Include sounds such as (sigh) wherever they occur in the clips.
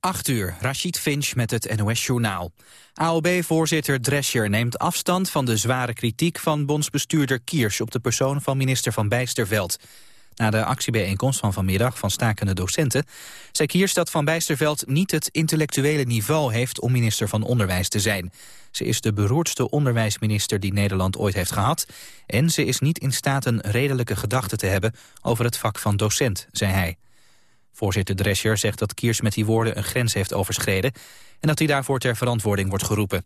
8 uur, Rashid Finch met het NOS-journaal. AOB-voorzitter Drescher neemt afstand van de zware kritiek van bondsbestuurder Kiers op de persoon van minister Van Bijsterveld. Na de actiebijeenkomst van vanmiddag van stakende docenten... zei Kiers dat Van Bijsterveld niet het intellectuele niveau heeft om minister van Onderwijs te zijn. Ze is de beroerdste onderwijsminister die Nederland ooit heeft gehad... en ze is niet in staat een redelijke gedachte te hebben over het vak van docent, zei hij. Voorzitter Drescher zegt dat Kiers met die woorden een grens heeft overschreden... en dat hij daarvoor ter verantwoording wordt geroepen.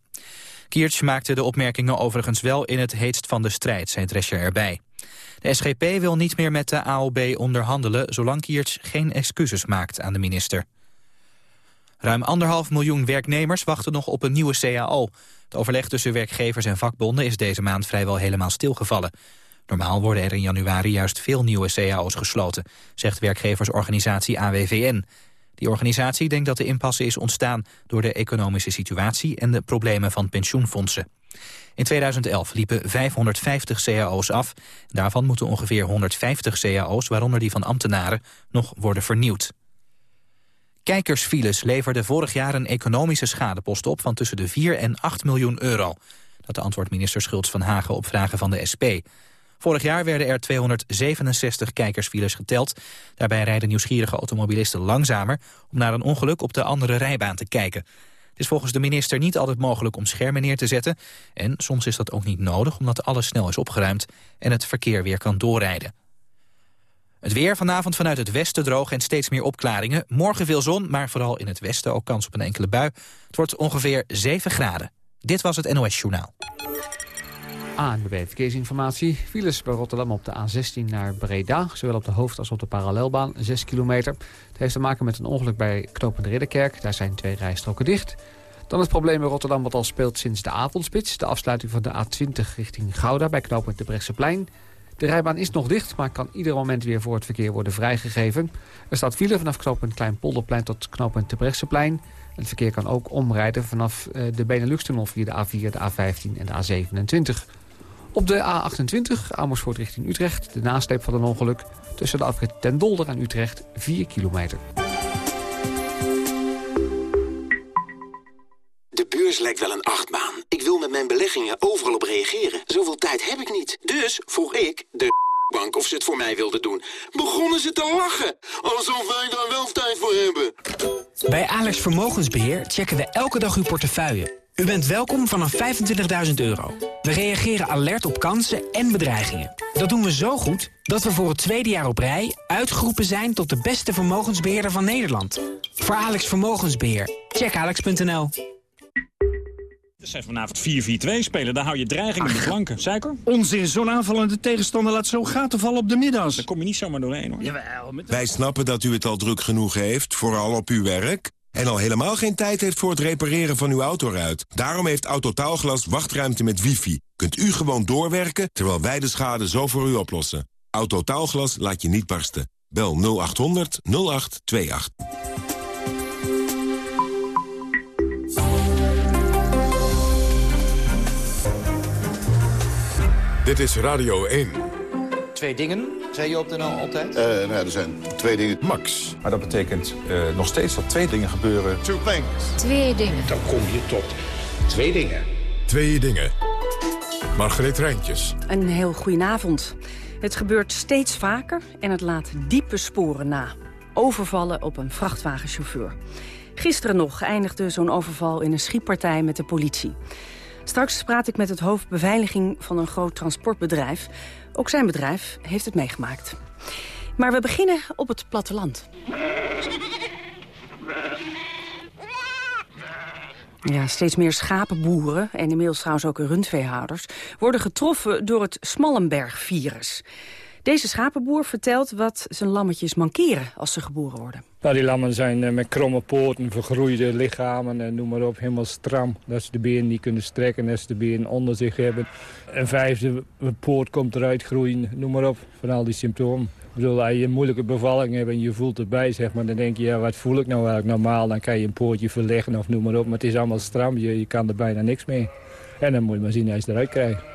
Kiers maakte de opmerkingen overigens wel in het heetst van de strijd, zei Drescher erbij. De SGP wil niet meer met de AOB onderhandelen... zolang Kiers geen excuses maakt aan de minister. Ruim anderhalf miljoen werknemers wachten nog op een nieuwe CAO. Het overleg tussen werkgevers en vakbonden is deze maand vrijwel helemaal stilgevallen. Normaal worden er in januari juist veel nieuwe cao's gesloten, zegt werkgeversorganisatie AWVN. Die organisatie denkt dat de impasse is ontstaan door de economische situatie en de problemen van pensioenfondsen. In 2011 liepen 550 cao's af. Daarvan moeten ongeveer 150 cao's, waaronder die van ambtenaren, nog worden vernieuwd. Kijkersfiles leverden vorig jaar een economische schadepost op van tussen de 4 en 8 miljoen euro. Dat antwoordt minister Schultz van Hagen op vragen van de SP. Vorig jaar werden er 267 kijkersfiles geteld. Daarbij rijden nieuwsgierige automobilisten langzamer... om naar een ongeluk op de andere rijbaan te kijken. Het is volgens de minister niet altijd mogelijk om schermen neer te zetten. En soms is dat ook niet nodig omdat alles snel is opgeruimd... en het verkeer weer kan doorrijden. Het weer vanavond vanuit het westen droog en steeds meer opklaringen. Morgen veel zon, maar vooral in het westen ook kans op een enkele bui. Het wordt ongeveer 7 graden. Dit was het NOS Journaal. ANWB Verkeersinformatie. Files bij Rotterdam op de A16 naar Breda. Zowel op de hoofd- als op de parallelbaan, 6 kilometer. Het heeft te maken met een ongeluk bij Knopende Ridderkerk. Daar zijn twee rijstroken dicht. Dan het probleem bij Rotterdam wat al speelt sinds de avondspits. De afsluiting van de A20 richting Gouda bij knooppunt de Brechtseplein. De rijbaan is nog dicht, maar kan ieder moment weer voor het verkeer worden vrijgegeven. Er staat file vanaf knooppunt Kleinpolderplein tot knooppunt de Brechtseplein. Het verkeer kan ook omrijden vanaf eh, de Benelux-tunnel via de A4, de A15 en de A27. Op de A28 Amersfoort richting Utrecht, de nasleep van een ongeluk... tussen de afrit Ten Dolder en Utrecht 4 kilometer. De beurs lijkt wel een achtbaan. Ik wil met mijn beleggingen overal op reageren. Zoveel tijd heb ik niet. Dus vroeg ik de bank of ze het voor mij wilden doen. Begonnen ze te lachen. Alsof wij daar wel tijd voor hebben. Bij Alex Vermogensbeheer checken we elke dag uw portefeuille u bent welkom vanaf 25.000 euro. We reageren alert op kansen en bedreigingen. Dat doen we zo goed dat we voor het tweede jaar op rij... uitgeroepen zijn tot de beste vermogensbeheerder van Nederland. Voor Alex Vermogensbeheer. Check alex.nl. Het zijn vanavond 4-4-2 spelen. Daar hou je dreiging in de flanken. Suiker? Onzin, zo'n aanvallende tegenstander laat zo gaten vallen op de middags. Daar kom je niet zomaar doorheen, hoor. Jawel, met... Wij snappen dat u het al druk genoeg heeft, vooral op uw werk... En al helemaal geen tijd heeft voor het repareren van uw autoruit. Daarom heeft Autotaalglas wachtruimte met wifi. Kunt u gewoon doorwerken, terwijl wij de schade zo voor u oplossen. Autotaalglas laat je niet barsten. Bel 0800 0828. Dit is Radio 1. Twee dingen, zei je op de NL altijd? Uh, nou ja, er zijn twee dingen. Max. Maar dat betekent uh, nog steeds dat twee dingen gebeuren. Two things. Twee dingen. Dan kom je tot twee dingen. Twee dingen. Margreet Rijntjes. Een heel goedenavond. Het gebeurt steeds vaker en het laat diepe sporen na. Overvallen op een vrachtwagenchauffeur. Gisteren nog eindigde zo'n overval in een schietpartij met de politie. Straks praat ik met het hoofdbeveiliging van een groot transportbedrijf. Ook zijn bedrijf heeft het meegemaakt. Maar we beginnen op het platteland. Ja, steeds meer schapenboeren en inmiddels trouwens ook rundveehouders... worden getroffen door het Smallenberg-virus. Deze schapenboer vertelt wat zijn lammetjes mankeren als ze geboren worden. Nou, die lammen zijn eh, met kromme poorten, vergroeide lichamen en noem maar op, helemaal stram. Dat ze de been niet kunnen strekken, dat ze de been onder zich hebben. Een vijfde poort komt eruit groeien, noem maar op, van al die symptomen. Bedoel, als je een moeilijke bevalling hebt en je voelt erbij, zeg maar, dan denk je, ja, wat voel ik nou eigenlijk normaal? Dan kan je een poortje verleggen of noem maar op, maar het is allemaal stram, je, je kan er bijna niks mee. En dan moet je maar zien als je eruit krijgt.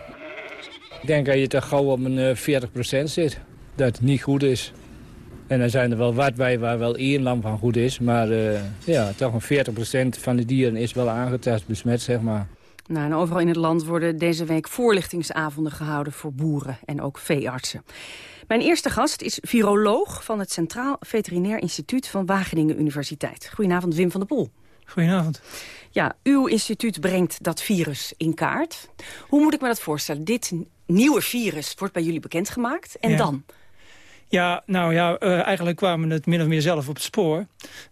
Ik denk dat je toch gauw op een 40% eh, zit, dat het niet goed is. En dan zijn er wel wat bij waar wel één lam van goed is. Maar uh, ja, toch een 40% van de dieren is wel aangetast, besmet, zeg maar. Nou, en overal in het land worden deze week voorlichtingsavonden gehouden voor boeren en ook veeartsen. Mijn eerste gast is viroloog van het Centraal Veterinair Instituut van Wageningen Universiteit. Goedenavond, Wim van der Poel. Goedenavond. Ja, uw instituut brengt dat virus in kaart. Hoe moet ik me dat voorstellen? Dit nieuwe virus wordt bij jullie bekendgemaakt en dan? Ja, nou ja, uh, eigenlijk kwamen het min of meer zelf op het spoor.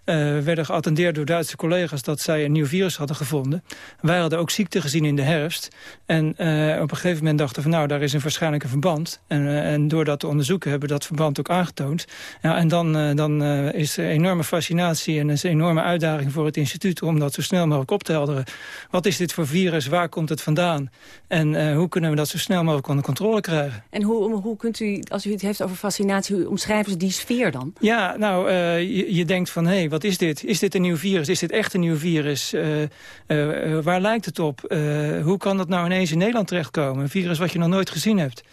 We werden geattendeerd door Duitse collega's dat zij een nieuw virus hadden gevonden. Wij hadden ook ziekte gezien in de herfst. En uh, op een gegeven moment dachten we, nou, daar is een waarschijnlijke verband. En, en door dat te onderzoeken hebben we dat verband ook aangetoond. Ja, en dan, dan is er enorme fascinatie en is een enorme uitdaging voor het instituut... om dat zo snel mogelijk op te helderen. Wat is dit voor virus? Waar komt het vandaan? En hoe kunnen we dat zo snel mogelijk onder controle krijgen? En hoe, hoe kunt u, als u het heeft over fascinatie hoe omschrijven ze die sfeer dan? Ja, nou, uh, je, je, denkt van, hé, hey, wat is dit? Is dit een nieuw virus? Is dit echt een nieuw virus? Uh, uh, waar lijkt het op? hoe kan dat nou ineens in Nederland terechtkomen? Een virus wat je nog nooit gezien hebt.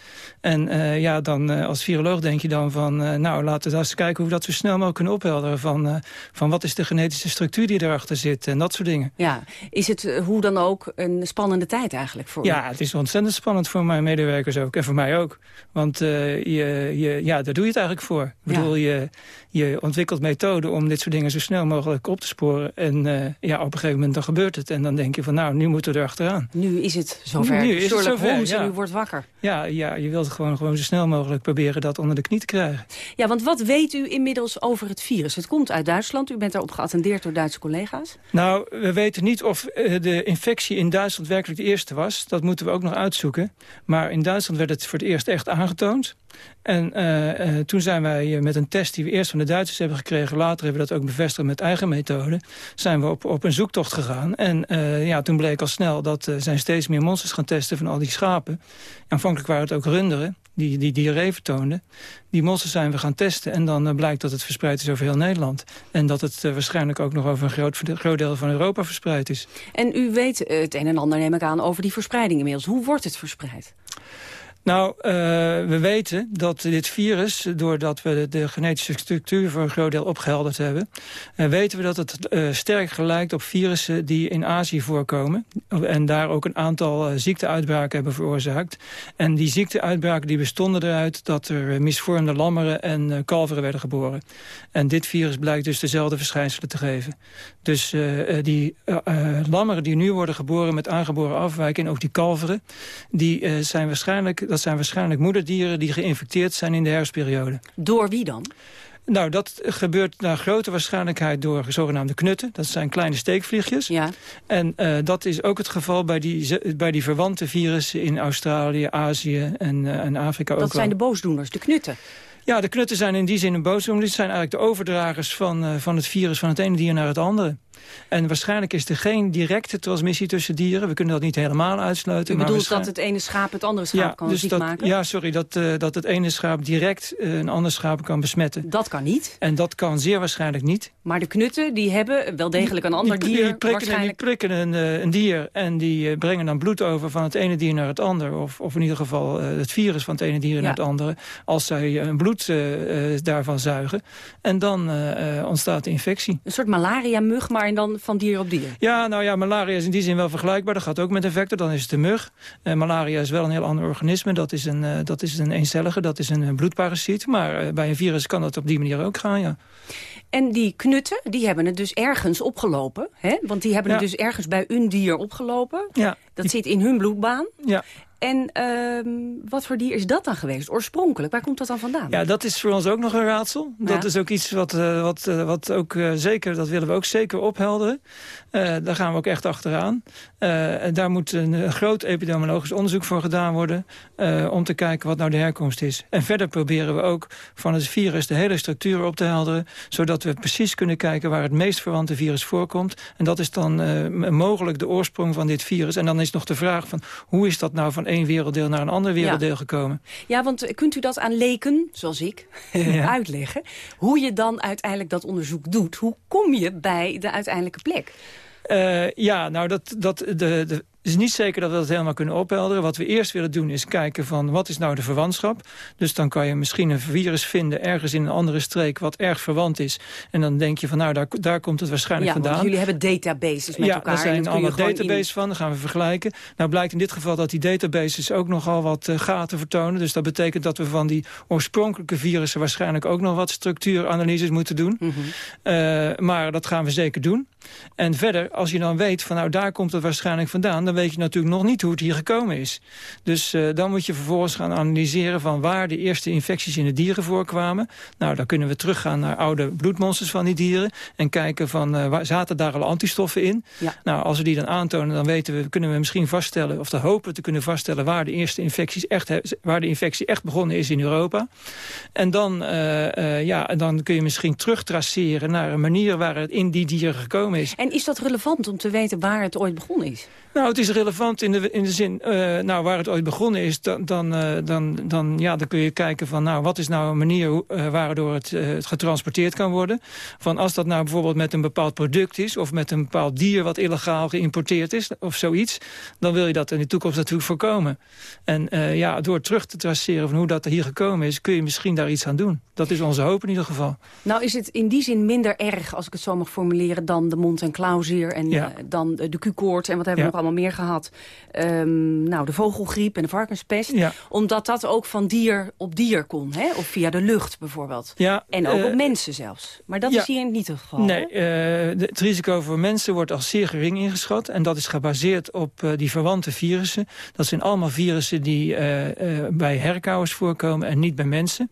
En ja, dan als viroloog denk je dan van... nou, laten we eens kijken hoe we dat zo snel mogelijk kunnen ophelderen. Van, van wat is de genetische structuur die erachter zit en dat soort dingen. Ja, is het hoe dan ook een spannende tijd eigenlijk voor Ja, het is ontzettend spannend voor mijn medewerkers ook. En voor mij ook. Want je, je, ja, dat doe je het eigenlijk voor? Ik bedoel, je, je ontwikkelt methoden om dit soort dingen zo snel mogelijk op te sporen. En uh, ja, op een gegeven moment dan gebeurt het. En dan denk je van nou, nu moeten we erachteraan. Nu is het zover. Nu is het zover, ja. en u wordt wakker. Ja, ja je wilt gewoon, gewoon zo snel mogelijk proberen dat onder de knie te krijgen. Ja, want wat weet u inmiddels over het virus? Het komt uit Duitsland. U bent daarop geattendeerd door Duitse collega's. Nou, we weten niet of uh, de infectie in Duitsland werkelijk de eerste was. Dat moeten we ook nog uitzoeken. Maar in Duitsland werd het voor het eerst echt aangetoond. En uh, uh, toen zijn wij met een test die we eerst van de Duitsers hebben gekregen... later hebben we dat ook bevestigd met eigen methoden... zijn we op, op een zoektocht gegaan. En uh, ja, toen bleek al snel dat er zijn steeds meer monsters gaan testen van al die schapen. Aanvankelijk waren het ook runderen die, die diarree vertoonden. Die monsters zijn we gaan testen en dan blijkt dat het verspreid is over heel Nederland. En dat het waarschijnlijk ook nog over een groot, groot deel van Europa verspreid is. En u weet het een en ander, neem ik aan, over die verspreiding inmiddels. Hoe wordt het verspreid? Nou, uh, we weten dat dit virus, doordat we de, genetische structuur voor een groot deel opgehelderd hebben, uh, weten we dat het uh, sterk gelijkt op virussen die in Azië voorkomen. En daar ook een aantal ziekteuitbraken hebben veroorzaakt. En die ziekteuitbraken die bestonden eruit dat er misvormde lammeren en kalveren werden geboren. En dit virus blijkt dus dezelfde verschijnselen te geven. Dus die lammeren die nu worden geboren met aangeboren afwijking, en ook die kalveren, die zijn waarschijnlijk dat zijn waarschijnlijk moederdieren die geïnfecteerd zijn in de herfstperiode. Door wie dan? Nou, dat gebeurt naar grote waarschijnlijkheid door zogenaamde knutten. Dat zijn kleine steekvliegjes. Ja. En uh, dat is ook het geval bij die, bij die verwante virussen in Australië, Azië en, uh, en Afrika dat ook zijn de boosdoeners, de knutten. Ja, de knutten zijn in die zin een boosdoener. Dit zijn eigenlijk de overdragers van, uh, van het virus van het ene dier naar het andere. En waarschijnlijk is er geen directe transmissie tussen dieren. We kunnen dat niet helemaal uitsluiten. U bedoelt dat het ene schaap het andere schaap ja, kan dus ziek dat, maken? Ja, sorry, dat, uh, dat het ene schaap direct uh, een ander schaap kan besmetten. Dat kan niet? En dat kan zeer waarschijnlijk niet. Maar de knutten die hebben wel degelijk een ander die, dier die prikken, waarschijnlijk... Die prikken een, uh, een dier en die brengen dan bloed over van het ene dier naar het andere. Of, of in ieder geval het virus van het ene dier ja. naar het andere. Als zij een bloed daarvan zuigen. En dan ontstaat de infectie. Een soort malaria-mug, maar dan van dier op dier. Ja, nou ja, malaria is in die zin wel vergelijkbaar. Dat gaat ook met een vector, dan is het de mug. Uh, malaria is wel een heel ander organisme. Dat is een, uh, dat is een eencellige, dat is een bloedparasiet. Maar uh, bij een virus kan dat op die manier ook gaan, ja. En die knutten, die hebben het dus ergens opgelopen. Hè? Want die hebben ja. het dus ergens bij een dier opgelopen. Ja. Dat die... zit in hun bloedbaan. Ja. En uh, wat voor dier is dat dan geweest, oorspronkelijk? Waar komt dat dan vandaan? Ja, dat is voor ons ook nog een raadsel. Ja. Dat is ook iets wat, uh, wat, uh, wat ook zeker, dat willen we ook zeker ophelderen. daar gaan we ook echt achteraan. en daar moet een groot epidemiologisch onderzoek voor gedaan worden... om te kijken wat nou de herkomst is. En verder proberen we ook van het virus de hele structuur op te helderen... zodat we precies kunnen kijken waar het meest verwante virus voorkomt. En dat is dan mogelijk de oorsprong van dit virus. En dan is nog de vraag van hoe is dat nou van één werelddeel naar een ander werelddeel ja. gekomen. Ja, want kunt u dat aan leken, zoals ik, (laughs) (laughs) ja. uitleggen? Hoe je dan uiteindelijk dat onderzoek doet? Hoe kom je bij de uiteindelijke plek? Uh, ja, nou, dat, dat, de, de, is niet zeker dat we dat helemaal kunnen ophelderen. Wat we eerst willen doen is kijken van wat is nou de verwantschap. Dus dan kan je misschien een virus vinden ergens in een andere streek... wat erg verwant is. En dan denk je van nou, daar, daar komt het waarschijnlijk ja, vandaan. jullie hebben databases met ja, elkaar. Ja, daar zijn allemaal databases in... van. Dan gaan we vergelijken. Nou blijkt in dit geval dat die databases ook nogal wat uh, gaten vertonen. Dus dat betekent dat we van die oorspronkelijke virussen... waarschijnlijk ook nog wat structuuranalyses moeten doen. Mm -hmm. uh, maar dat gaan we zeker doen. En verder, als je dan weet van nou daar komt het waarschijnlijk vandaan... dan weet je natuurlijk nog niet hoe het hier gekomen is. Dus uh, dan moet je vervolgens gaan analyseren van waar de eerste infecties in de dieren voorkwamen. Nou, dan kunnen we teruggaan naar oude bloedmonsters van die dieren... en kijken van uh, waar zaten daar al antistoffen in. Ja. Nou, als we die dan aantonen, dan weten we, kunnen we misschien vaststellen... of dan hopen te kunnen vaststellen waar de eerste infecties echt, waar de infectie echt begonnen is in Europa. En dan, uh, ja, dan kun je misschien terugtraceren naar een manier waar het in die dieren gekomen is. En is dat relevant om te weten waar het ooit begonnen is? Nou, het is relevant in de, in de zin, uh, nou, waar het ooit begonnen is, dan, dan, uh, dan, dan, ja, dan kun je kijken van, nou, wat is nou een manier uh, waardoor het, het getransporteerd kan worden. Van als dat nou bijvoorbeeld met een bepaald product is, of met een bepaald dier wat illegaal geïmporteerd is, of zoiets, dan wil je dat in de toekomst natuurlijk voorkomen. En ja, door terug te traceren van hoe dat hier gekomen is, kun je misschien daar iets aan doen. Dat is onze hoop in ieder geval. Nou is het in die zin minder erg, als ik het zo mag formuleren, dan de mond- en klauwzeer en ja. dan de Q-koorts en wat hebben we ja. nog allemaal meer gehad. Um, nou, de vogelgriep en de varkenspest. Ja. Omdat dat ook van dier op dier kon, hè? of via de lucht bijvoorbeeld. Ja, en ook uh, op mensen zelfs. Maar dat ja. is hier niet het geval. Nee, uh, de, het risico voor mensen wordt als zeer gering ingeschat. En dat is gebaseerd op uh, die verwante virussen. Dat zijn allemaal virussen die bij herkauwers voorkomen en niet bij mensen.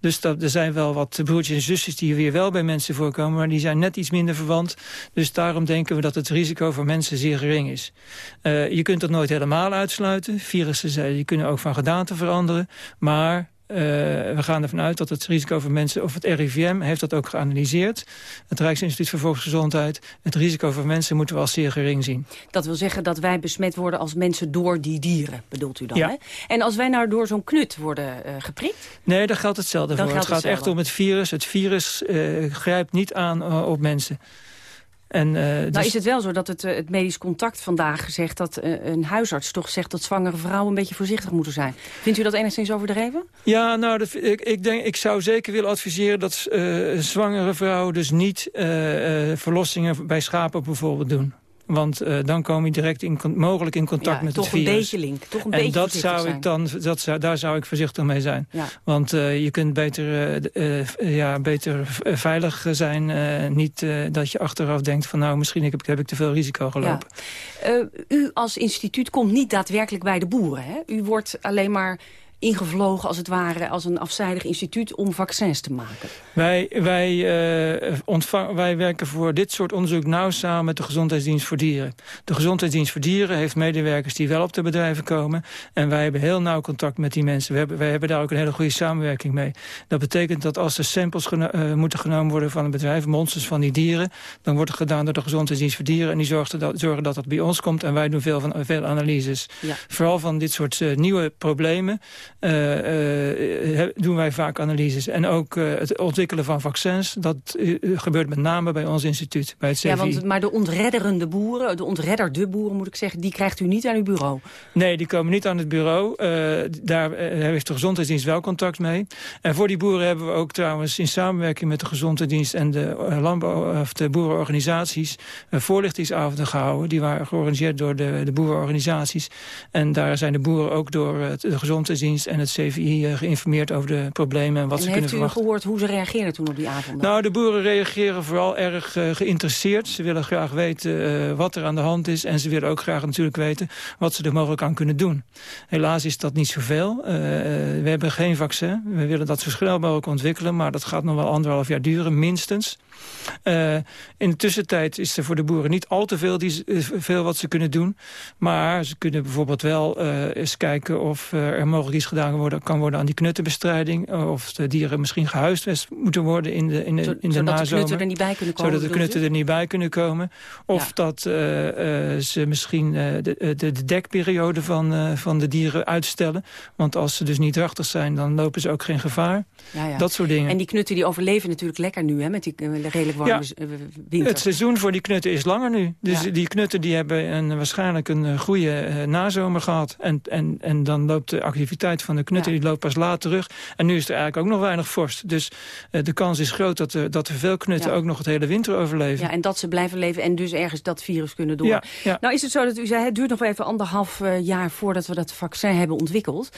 Dus dat, er zijn wel wat broertjes en zusjes die weer wel bij mensen voorkomen... maar die zijn net iets minder verwant. Dus daarom denken we dat het risico voor mensen zeer gering is. Uh, je kunt dat nooit helemaal uitsluiten. Virussen die kunnen ook van gedaante veranderen. Maar uh, we gaan ervan uit dat het risico voor mensen... of het RIVM heeft dat ook geanalyseerd. Het Rijksinstituut voor Volksgezondheid. Het risico voor mensen moeten we als zeer gering zien. Dat wil zeggen dat wij besmet worden als mensen door die dieren, bedoelt u dan? Ja. Hè? En als wij nou door zo'n knut worden uh, geprikt? Nee, daar geldt hetzelfde dan voor. Geldt het gaat hetzelfde. echt om het virus. Het virus uh, grijpt niet aan op mensen. En, uh, nou dus... is het wel zo dat het, uh, het medisch contact vandaag zegt... dat uh, een huisarts toch zegt dat zwangere vrouwen een beetje voorzichtig moeten zijn. Vindt u dat enigszins overdreven? Ja, nou, dat, ik, ik, denk, ik zou zeker willen adviseren dat zwangere vrouwen dus niet verlossingen bij schapen bijvoorbeeld doen. Want uh, dan kom je direct in, mogelijk in contact ja, met het virus. Toch een beetje link, toch een en beetje dat zou ik dan, dat zou, daar zou ik voorzichtig mee zijn. Ja. Want uh, je kunt beter, uh, ja, beter veilig zijn. niet dat je achteraf denkt van nou, misschien heb ik, heb ik te veel risico gelopen. Ja. u als instituut komt niet daadwerkelijk bij de boeren. Hè? U wordt alleen maar ingevlogen als het ware als een afzijdig instituut om vaccins te maken. Wij, wij, uh, ontvang, wij werken voor dit soort onderzoek nauw samen met de Gezondheidsdienst voor Dieren. De Gezondheidsdienst voor Dieren heeft medewerkers die wel op de bedrijven komen. En wij hebben heel nauw contact met die mensen. We hebben, wij hebben daar ook een hele goede samenwerking mee. Dat betekent dat als er samples geno uh, moeten genomen worden van een bedrijf, monsters van die dieren, dan wordt het gedaan door de Gezondheidsdienst voor Dieren. En die zorgen dat, zorgen dat dat bij ons komt. En wij doen veel, van, veel analyses. Ja. Vooral van dit soort uh, nieuwe problemen. Uh, uh, doen wij vaak analyses. En ook het ontwikkelen van vaccins, dat gebeurt met name bij ons instituut, bij het CVI. Ja, want, maar de ontredderende boeren, de ontredderde boeren moet ik zeggen, die krijgt u niet aan uw bureau? Nee, die komen niet aan het bureau. daar heeft de Gezondheidsdienst wel contact mee. En voor die boeren hebben we ook trouwens in samenwerking met de Gezondheidsdienst en de landbouw of de boerenorganisaties voorlichtingsavonden gehouden. Die waren georganiseerd door de, de boerenorganisaties. En daar zijn de boeren ook door de Gezondheidsdienst en het CVI uh, geïnformeerd over de problemen en wat en ze kunnen verwachten. heeft u gehoord hoe ze reageerden toen op die avond? Nou, de boeren reageren vooral erg uh, geïnteresseerd. Ze willen graag weten uh, wat er aan de hand is. En ze willen ook graag natuurlijk weten wat ze er mogelijk aan kunnen doen. Helaas is dat niet zoveel. we hebben geen vaccin. We willen dat zo snel mogelijk ontwikkelen. Maar dat gaat nog wel anderhalf jaar duren, minstens. in de tussentijd is er voor de boeren niet al te veel, die, veel wat ze kunnen doen. Maar ze kunnen bijvoorbeeld wel eens kijken of er mogelijk iets advies gedaan worden, kan worden aan die knuttenbestrijding. Of de dieren misschien gehuisvest moeten worden in de, in de, in de zodat nazomer. de knutten er niet bij kunnen komen. Zodat de knutten er niet bij kunnen komen. Of dat ze misschien de, de, de, dekperiode van, van de dieren uitstellen. Want als ze dus niet drachtig zijn, dan lopen ze ook geen gevaar. Ja, ja. Dat soort dingen. En die knutten die overleven natuurlijk lekker nu, hè, met die redelijk warme ja, winter. Het seizoen voor die knutten is langer nu. Dus die knutten die hebben een, waarschijnlijk een goede nazomer gehad. En, en, en dan loopt de activiteit van de knutten die loopt pas laat terug. En nu is er eigenlijk ook nog weinig vorst. Dus uh, de kans is groot dat er, dat er veel knutten ook nog het hele winter overleven. Ja, en dat ze blijven leven en dus ergens dat virus kunnen door. Nou is het zo dat u zei, het duurt nog even anderhalf uh, jaar voordat we dat vaccin hebben ontwikkeld.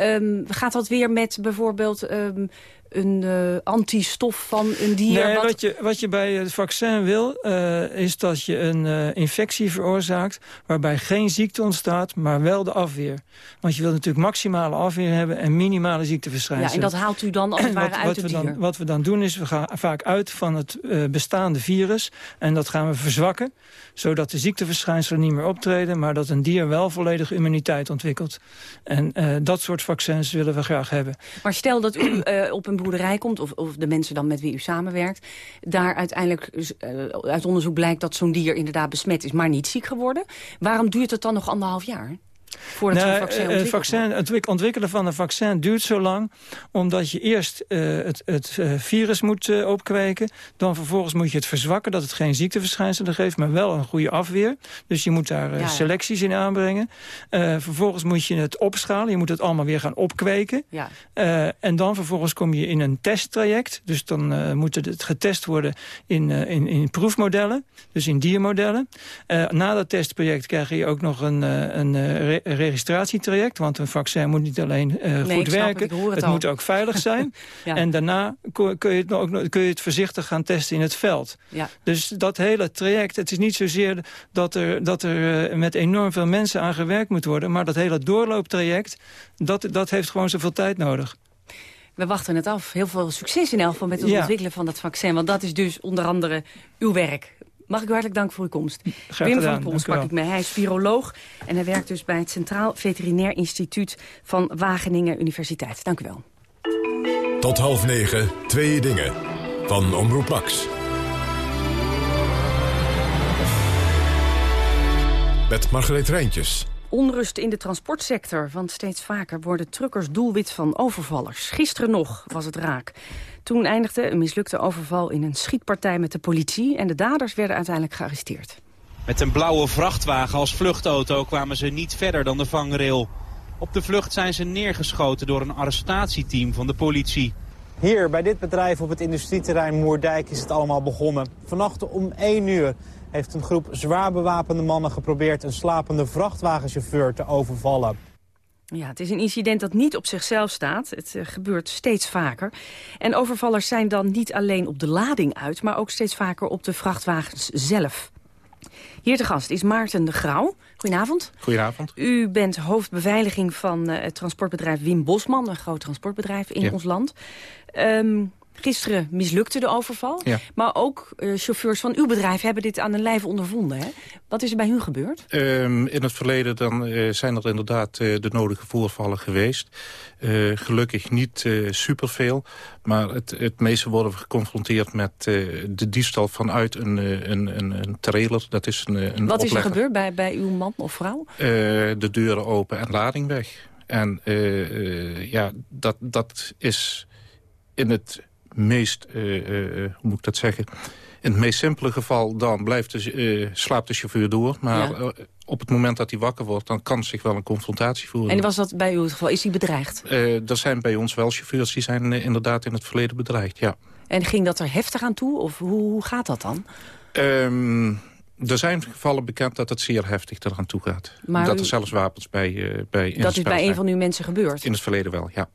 Um, gaat dat weer met bijvoorbeeld... Um, een uh, antistof van een dier? Nee, wat... wat... je, wat je bij het vaccin wil, uh, is dat je een uh, infectie veroorzaakt... waarbij geen ziekte ontstaat, maar wel de afweer. Want je wil natuurlijk maximale afweer hebben en minimale ziekteverschijnselen. Ja, en dat haalt u dan als het ware wat, uit wat het we dier? Dan, wat we dan doen is, we gaan vaak uit van het bestaande virus... en dat gaan we verzwakken, zodat de ziekteverschijnselen niet meer optreden... maar dat een dier wel volledige immuniteit ontwikkelt. En dat soort vaccins willen we graag hebben. Maar stel dat u op een boerderij komt... Of, of de mensen dan met wie u samenwerkt... daar uiteindelijk uh, uit onderzoek blijkt dat zo'n dier inderdaad besmet is... maar niet ziek geworden. Waarom duurt het dan nog anderhalf jaar? Voordat nou, vaccin het, vaccin, het ontwikkelen van een vaccin duurt zo lang... omdat je eerst uh, het, het uh, virus moet uh, opkweken. Dan vervolgens moet je het verzwakken... dat het geen ziekteverschijnselen geeft, maar wel een goede afweer. Dus je moet daar ja, ja. selecties in aanbrengen. vervolgens moet je het opschalen. Je moet het allemaal weer gaan opkweken. Ja. en dan vervolgens kom je in een testtraject. Dus dan moet het getest worden in, in, in proefmodellen. Dus in diermodellen. na dat testproject krijg je ook nog een... een registratietraject. Want een vaccin moet niet alleen uh, nee, goed werken. Het, het, het moet ook veilig zijn. (laughs) ja. En daarna kun je, het ook, kun je het voorzichtig gaan testen in het veld. Ja. Dus dat hele traject, het is niet zozeer dat er, dat er uh, met enorm veel mensen aan gewerkt moet worden. Maar dat hele doorlooptraject, dat, dat heeft gewoon zoveel tijd nodig. We wachten het af. Heel veel succes in elk geval met het ja. ontwikkelen van dat vaccin. Want dat is dus onder andere uw werk. Mag ik u hartelijk dank voor uw komst. Graag Wim van Poel sprak ik mee. Hij is viroloog en hij werkt dus bij het Centraal Veterinair Instituut van Wageningen Universiteit. Dank u wel. Tot half negen, twee dingen. Van Omroep Max. Met Margreet Rijntjes. Onrust in de transportsector, want steeds vaker worden truckers doelwit van overvallers. Gisteren nog was het raak. Toen eindigde een mislukte overval in een schietpartij met de politie... en de daders werden uiteindelijk gearresteerd. Met een blauwe vrachtwagen als vluchtauto kwamen ze niet verder dan de vangrail. Op de vlucht zijn ze neergeschoten door een arrestatieteam van de politie. Hier bij dit bedrijf op het industrieterrein Moerdijk is het allemaal begonnen. Vannacht om 1 uur heeft een groep zwaar bewapende mannen geprobeerd... een slapende vrachtwagenchauffeur te overvallen. Ja, het is een incident dat niet op zichzelf staat. Het uh, gebeurt steeds vaker. En overvallers zijn dan niet alleen op de lading uit... maar ook steeds vaker op de vrachtwagens zelf. Hier te gast is Maarten de Grauw. Goedenavond. Goedenavond. U bent hoofdbeveiliging van uh, het transportbedrijf Wim Bosman... een groot transportbedrijf in ja. ons land. Um, Gisteren mislukte de overval. Ja. Maar ook uh, chauffeurs van uw bedrijf hebben dit aan de lijf ondervonden. Hè? Wat is er bij u gebeurd? Um, in het verleden dan, uh, zijn er inderdaad uh, de nodige voorvallen geweest. gelukkig niet superveel. Maar het, het meeste worden we geconfronteerd met de diefstal vanuit een, een, een, een trailer. Dat is een, een Wat oplegger. is er gebeurd bij, bij uw man of vrouw? de deuren open en lading weg. En ja, dat, dat is in het meest, uh, uh, hoe moet ik dat zeggen... in het meest simpele geval dan blijft de, uh, slaapt de chauffeur door. Maar ja. op het moment dat hij wakker wordt... dan kan zich wel een confrontatie voeren. En was dat bij u het geval? Is hij bedreigd? er zijn bij ons wel chauffeurs die zijn inderdaad in het verleden bedreigd, ja. En ging dat er heftig aan toe? Of hoe, hoe gaat dat dan? Um, er zijn gevallen bekend dat het zeer heftig eraan toe gaat. Maar dat u... er zelfs wapens bij, uh, bij Dat is bij een van uw mensen gebeurd? In het verleden wel, ja.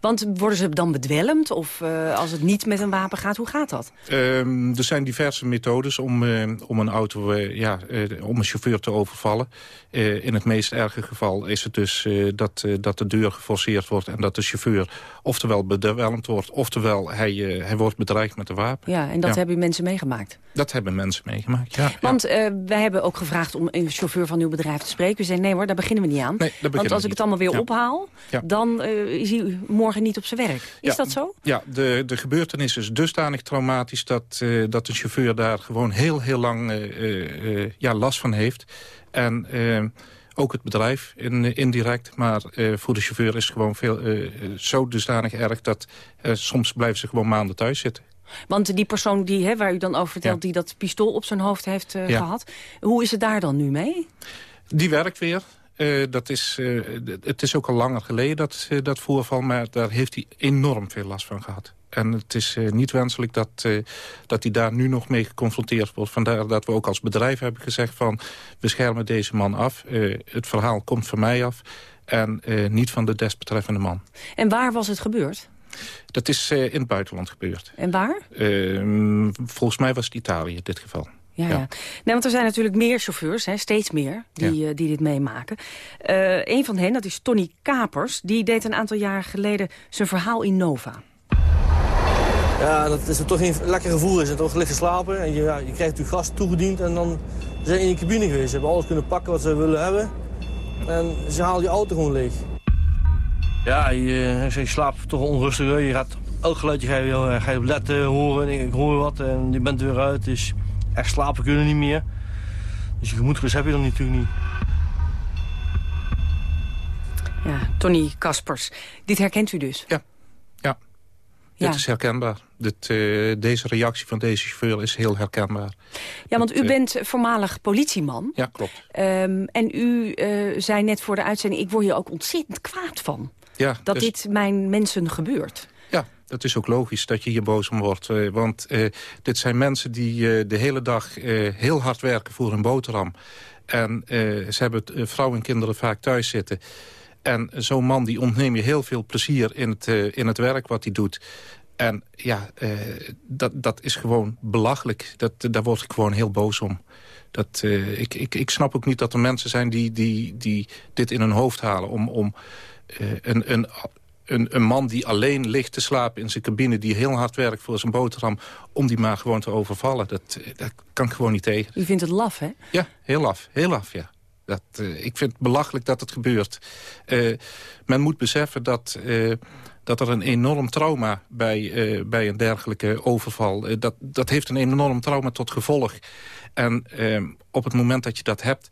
Want worden ze dan bedwelmd of uh, als het niet met een wapen gaat, hoe gaat dat? Um, er zijn diverse methodes om, uh, om een auto, uh, ja, om een chauffeur te overvallen. in het meest erge geval is het dus dat, dat de deur geforceerd wordt en dat de chauffeur oftewel bedwelmd wordt, oftewel hij, hij wordt bedreigd met een wapen. Ja, en dat hebben mensen meegemaakt? Dat hebben mensen meegemaakt, ja. Want wij hebben ook gevraagd om een chauffeur van uw bedrijf te spreken. U zei nee hoor, daar beginnen we niet aan. Nee, Want als ik het allemaal weer ophaal, dan is hij morgen niet op zijn werk. Is dat zo? Ja, de, de gebeurtenis is dusdanig traumatisch... dat, uh, dat de chauffeur daar gewoon heel, heel lang uh, uh, ja, last van heeft. En ook het bedrijf in, indirect. Maar voor de chauffeur is het gewoon veel, zo dusdanig erg... dat soms blijven ze gewoon maanden thuis zitten. Want die persoon die, hè, waar u dan over vertelt... die dat pistool op zijn hoofd heeft gehad... hoe is het daar dan nu mee? Die werkt weer. Uh, dat is, uh, het is ook al langer geleden, dat, uh, dat voorval. Maar daar heeft hij enorm veel last van gehad. En het is niet wenselijk dat, dat hij daar nu nog mee geconfronteerd wordt. Vandaar dat we ook als bedrijf hebben gezegd van... we schermen deze man af. het verhaal komt van mij af. En niet van de desbetreffende man. En waar was het gebeurd? Dat is in het buitenland gebeurd. En waar? Ehm, volgens mij was het Italië, in dit geval. Ja, ja. Nee, want er zijn natuurlijk meer chauffeurs, hè, steeds meer, die, ja. uh, die dit meemaken. Uh, een van hen, dat is Tony Kapers, die deed een aantal jaar geleden zijn verhaal in Nova. Ja, dat is toch geen lekker gevoel. Is het toch liggen slapen en je, ja, je krijgt natuurlijk gas toegediend en dan zijn in de cabine geweest. Ze hebben alles kunnen pakken wat ze willen hebben en ze halen die auto gewoon leeg. Ja, je, je slaapt toch onrustig. Je gaat elk geluidje ga je, ga je op letten horen. Ik hoor wat en je bent er weer uit. Dus echt slapen kunnen niet meer. Dus je gemoedsrust heb je dan natuurlijk niet. Ja, Tony Kaspers. Dit herkent u dus? Ja, ja. ja. Dit is herkenbaar. Dit, uh, deze reactie van deze chauffeur is heel herkenbaar. Ja, want u uh, bent voormalig politieman. Ja, klopt. Um, en u uh, zei net voor de uitzending... ik word hier ook ontzettend kwaad van. Ja, dat dus... dit mijn mensen gebeurt. Dat is ook logisch dat je hier boos om wordt. Uh, want uh, dit zijn mensen die uh, de hele dag heel hard werken voor hun boterham. En ze hebben vrouwen en kinderen vaak thuis zitten. En zo'n man die ontneem je heel veel plezier in het, in het werk wat hij doet. En ja, dat, dat is gewoon belachelijk. Dat, daar word ik gewoon heel boos om. Dat, ik, ik, ik snap ook niet dat er mensen zijn die, die, die dit in hun hoofd halen... om, om een, een een, een, man die alleen ligt te slapen in zijn cabine... die heel hard werkt voor zijn boterham... om die maar gewoon te overvallen. Dat, dat kan ik gewoon niet tegen. U vindt het laf, hè? Ja, heel laf. Heel laf, ja. Dat, uh, ik vind het belachelijk dat het gebeurt. Uh, men moet beseffen dat, uh, dat er een enorm trauma bij, bij een dergelijke overval... dat, dat heeft een enorm trauma tot gevolg. En op het moment dat je dat hebt...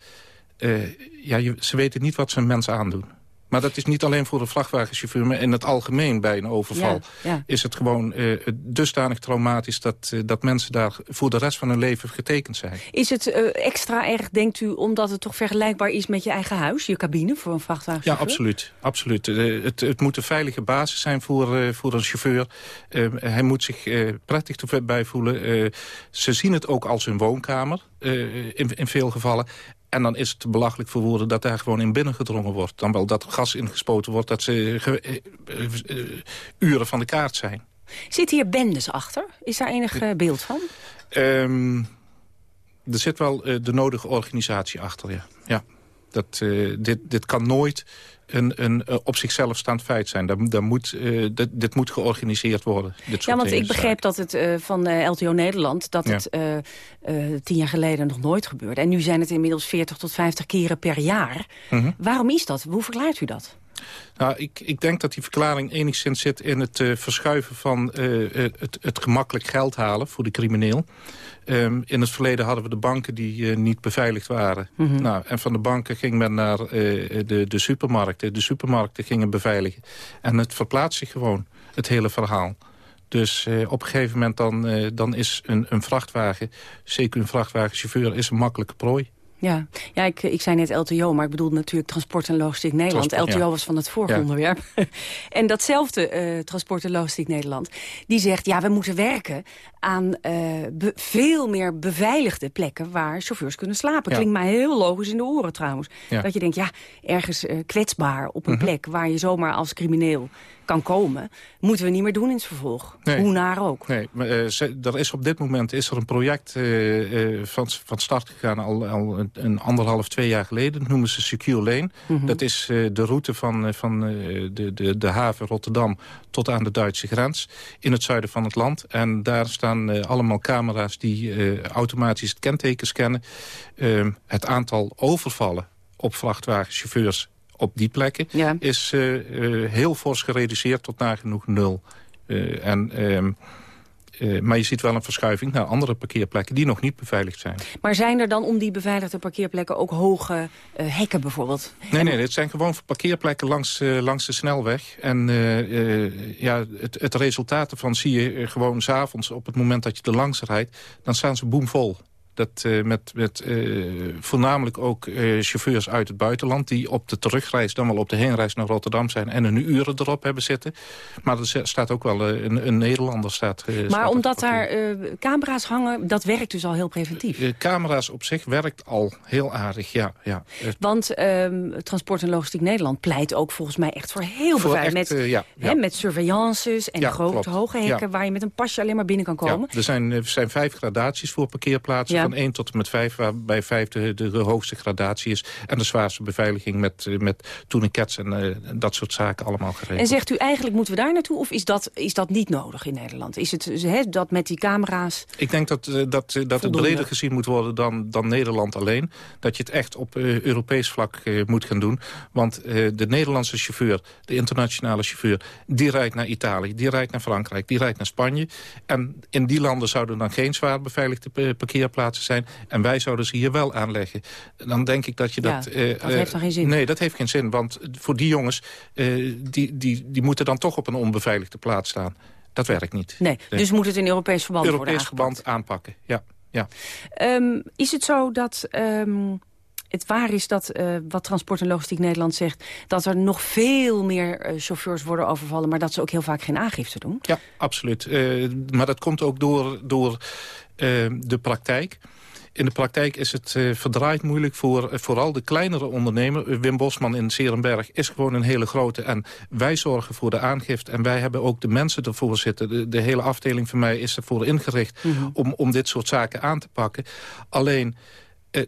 ja, je, ze weten niet wat ze een mens aandoen. Maar dat is niet alleen voor de vrachtwagenchauffeur... maar in het algemeen bij een overval ja, ja. is het gewoon uh, dusdanig traumatisch... Dat, uh, dat mensen daar voor de rest van hun leven getekend zijn. Is het uh, extra erg, denkt u, omdat het toch vergelijkbaar is met je eigen huis... je cabine voor een vrachtwagenchauffeur? Ja, absoluut. absoluut. het, het moet een veilige basis zijn voor, voor een chauffeur. hij moet zich prettig erbij voelen. ze zien het ook als hun woonkamer, in, in veel gevallen. En dan is het belachelijk voor woorden dat daar gewoon in binnengedrongen wordt. Dan wel dat gas ingespoten wordt, dat ze uh, uh, uren van de kaart zijn. Zit hier bendes achter? Is daar enig beeld van? Um, er zit wel de nodige organisatie achter, ja. ja. Dat, dit, dit kan nooit een, een uh, op zichzelf staand feit zijn. Daar, daar moet, uh, dit, dit, moet georganiseerd worden. Dit ja, want ik begreep dat het uh, van LTO Nederland... dat ja. het tien jaar geleden nog nooit gebeurde. En nu zijn het inmiddels 40 tot 50 keren per jaar. -hmm. Waarom is dat? Hoe verklaart u dat? Nou, ik, ik denk dat die verklaring enigszins zit in het uh, verschuiven van uh, het, het gemakkelijk geld halen voor de crimineel. Um, in het verleden hadden we de banken die uh, niet beveiligd waren. Mhm. Mm -hmm. nou, en van de banken ging men naar de, de supermarkten. De supermarkten gingen beveiligen. En het verplaatst zich gewoon, het hele verhaal. Dus uh, op een gegeven moment dan, uh, dan is een, een vrachtwagen, zeker een vrachtwagenchauffeur, is een makkelijke prooi. Ja, ja ik, ik zei net LTO, maar ik bedoel natuurlijk Transport en Logistiek Nederland. Transport, LTO ja. was van het vorige Ja. onderwerp. (laughs) en datzelfde eh, Transport en Logistiek Nederland, die zegt... ja, we moeten werken aan eh, veel meer beveiligde plekken... waar chauffeurs kunnen slapen. Ja. Klinkt mij heel logisch in de oren trouwens. Dat je denkt, ja, ergens eh, kwetsbaar op een Mhm. plek... waar je zomaar als crimineel kan komen... moeten we niet meer doen in het vervolg. Nee. Hoe naar ook. Nee, maar, eh, er is op dit moment is er een project eh, eh, van, van start gegaan al, al een, een anderhalf, twee jaar geleden. Dat noemen ze Secure Lane. Mhm. Dat is de route van, van de, de, de haven Rotterdam tot aan de Duitse grens. In het zuiden van het land. En daar staan allemaal camera's die automatisch het kenteken scannen. Eh, het aantal overvallen op vrachtwagenchauffeurs op die plekken Ja. is eh, eh, heel fors gereduceerd tot nagenoeg nul. Eh, en, ehm, eh, maar je ziet wel een verschuiving naar andere parkeerplekken die nog niet beveiligd zijn. Maar zijn er dan om die beveiligde parkeerplekken ook hoge hekken bijvoorbeeld? Nee, nee, dit zijn gewoon parkeerplekken langs, langs de snelweg. En ja, het, het resultaat ervan zie je gewoon s'avonds op het moment dat je er langs rijdt. Dan staan ze boemvol. Dat, eh, met met eh, voornamelijk ook eh, chauffeurs uit het buitenland... die op de terugreis, dan wel op de heenreis naar Rotterdam zijn... en hun uren erop hebben zitten. Maar er staat ook wel een, een Nederlander. Staat, staat Maar omdat daar camera's hangen, dat werkt dus al heel preventief. Camera's op zich werkt al heel aardig, ja. ja. Want ehm, Transport en Logistiek Nederland pleit ook volgens mij echt voor heel echt, Met, ja, hè, ja. met surveillances en Ja, grote hoge hekken... Waar je met een pasje alleen maar binnen kan komen. Ja, er zijn, er zijn vijf gradaties voor parkeerplaatsen. Van 1 tot en met 5, waarbij 5 de, de, hoogste gradatie is. En de zwaarste beveiliging met, met tourniquets en eh, dat soort zaken allemaal geregeld. En zegt u eigenlijk moeten we daar naartoe of is dat, is dat niet nodig in Nederland? Is het dat met die camera's... Ik denk dat, eh, dat, eh, dat het breder gezien moet worden dan, dan Nederland alleen. Dat je het echt op Europees vlak moet gaan doen. Want de Nederlandse chauffeur, de internationale chauffeur... die rijdt naar Italië, die rijdt naar Frankrijk, die rijdt naar Spanje. En in die landen zouden dan geen zwaar beveiligde eh, zijn. En wij zouden ze hier wel aanleggen. Dan denk ik dat je Ja, dat... eh, dat heeft dan geen zin. Nee, dat heeft geen zin. Want voor die jongens, eh, die, die, die moeten dan toch op een onbeveiligde plaats staan. Dat werkt niet. Nee, dus moet het in Europees verband worden Europees verband aanpakken, ja. ja. Ehm, is het zo dat ehm, het waar is dat eh, wat Transport en Logistiek Nederland zegt... dat er nog veel meer eh, chauffeurs worden overvallen... maar dat ze ook heel vaak geen aangifte doen? Ja, absoluut. Eh, maar dat komt ook door, door eh, de praktijk. In de praktijk is het eh, verdraaid moeilijk voor eh, vooral de kleinere ondernemer. Eh, Wim Bosman in Serenberg is gewoon een hele grote. En wij zorgen voor de aangifte. En wij hebben ook de mensen ervoor zitten. De, de hele afdeling van mij is ervoor ingericht om, om dit soort zaken aan te pakken. Alleen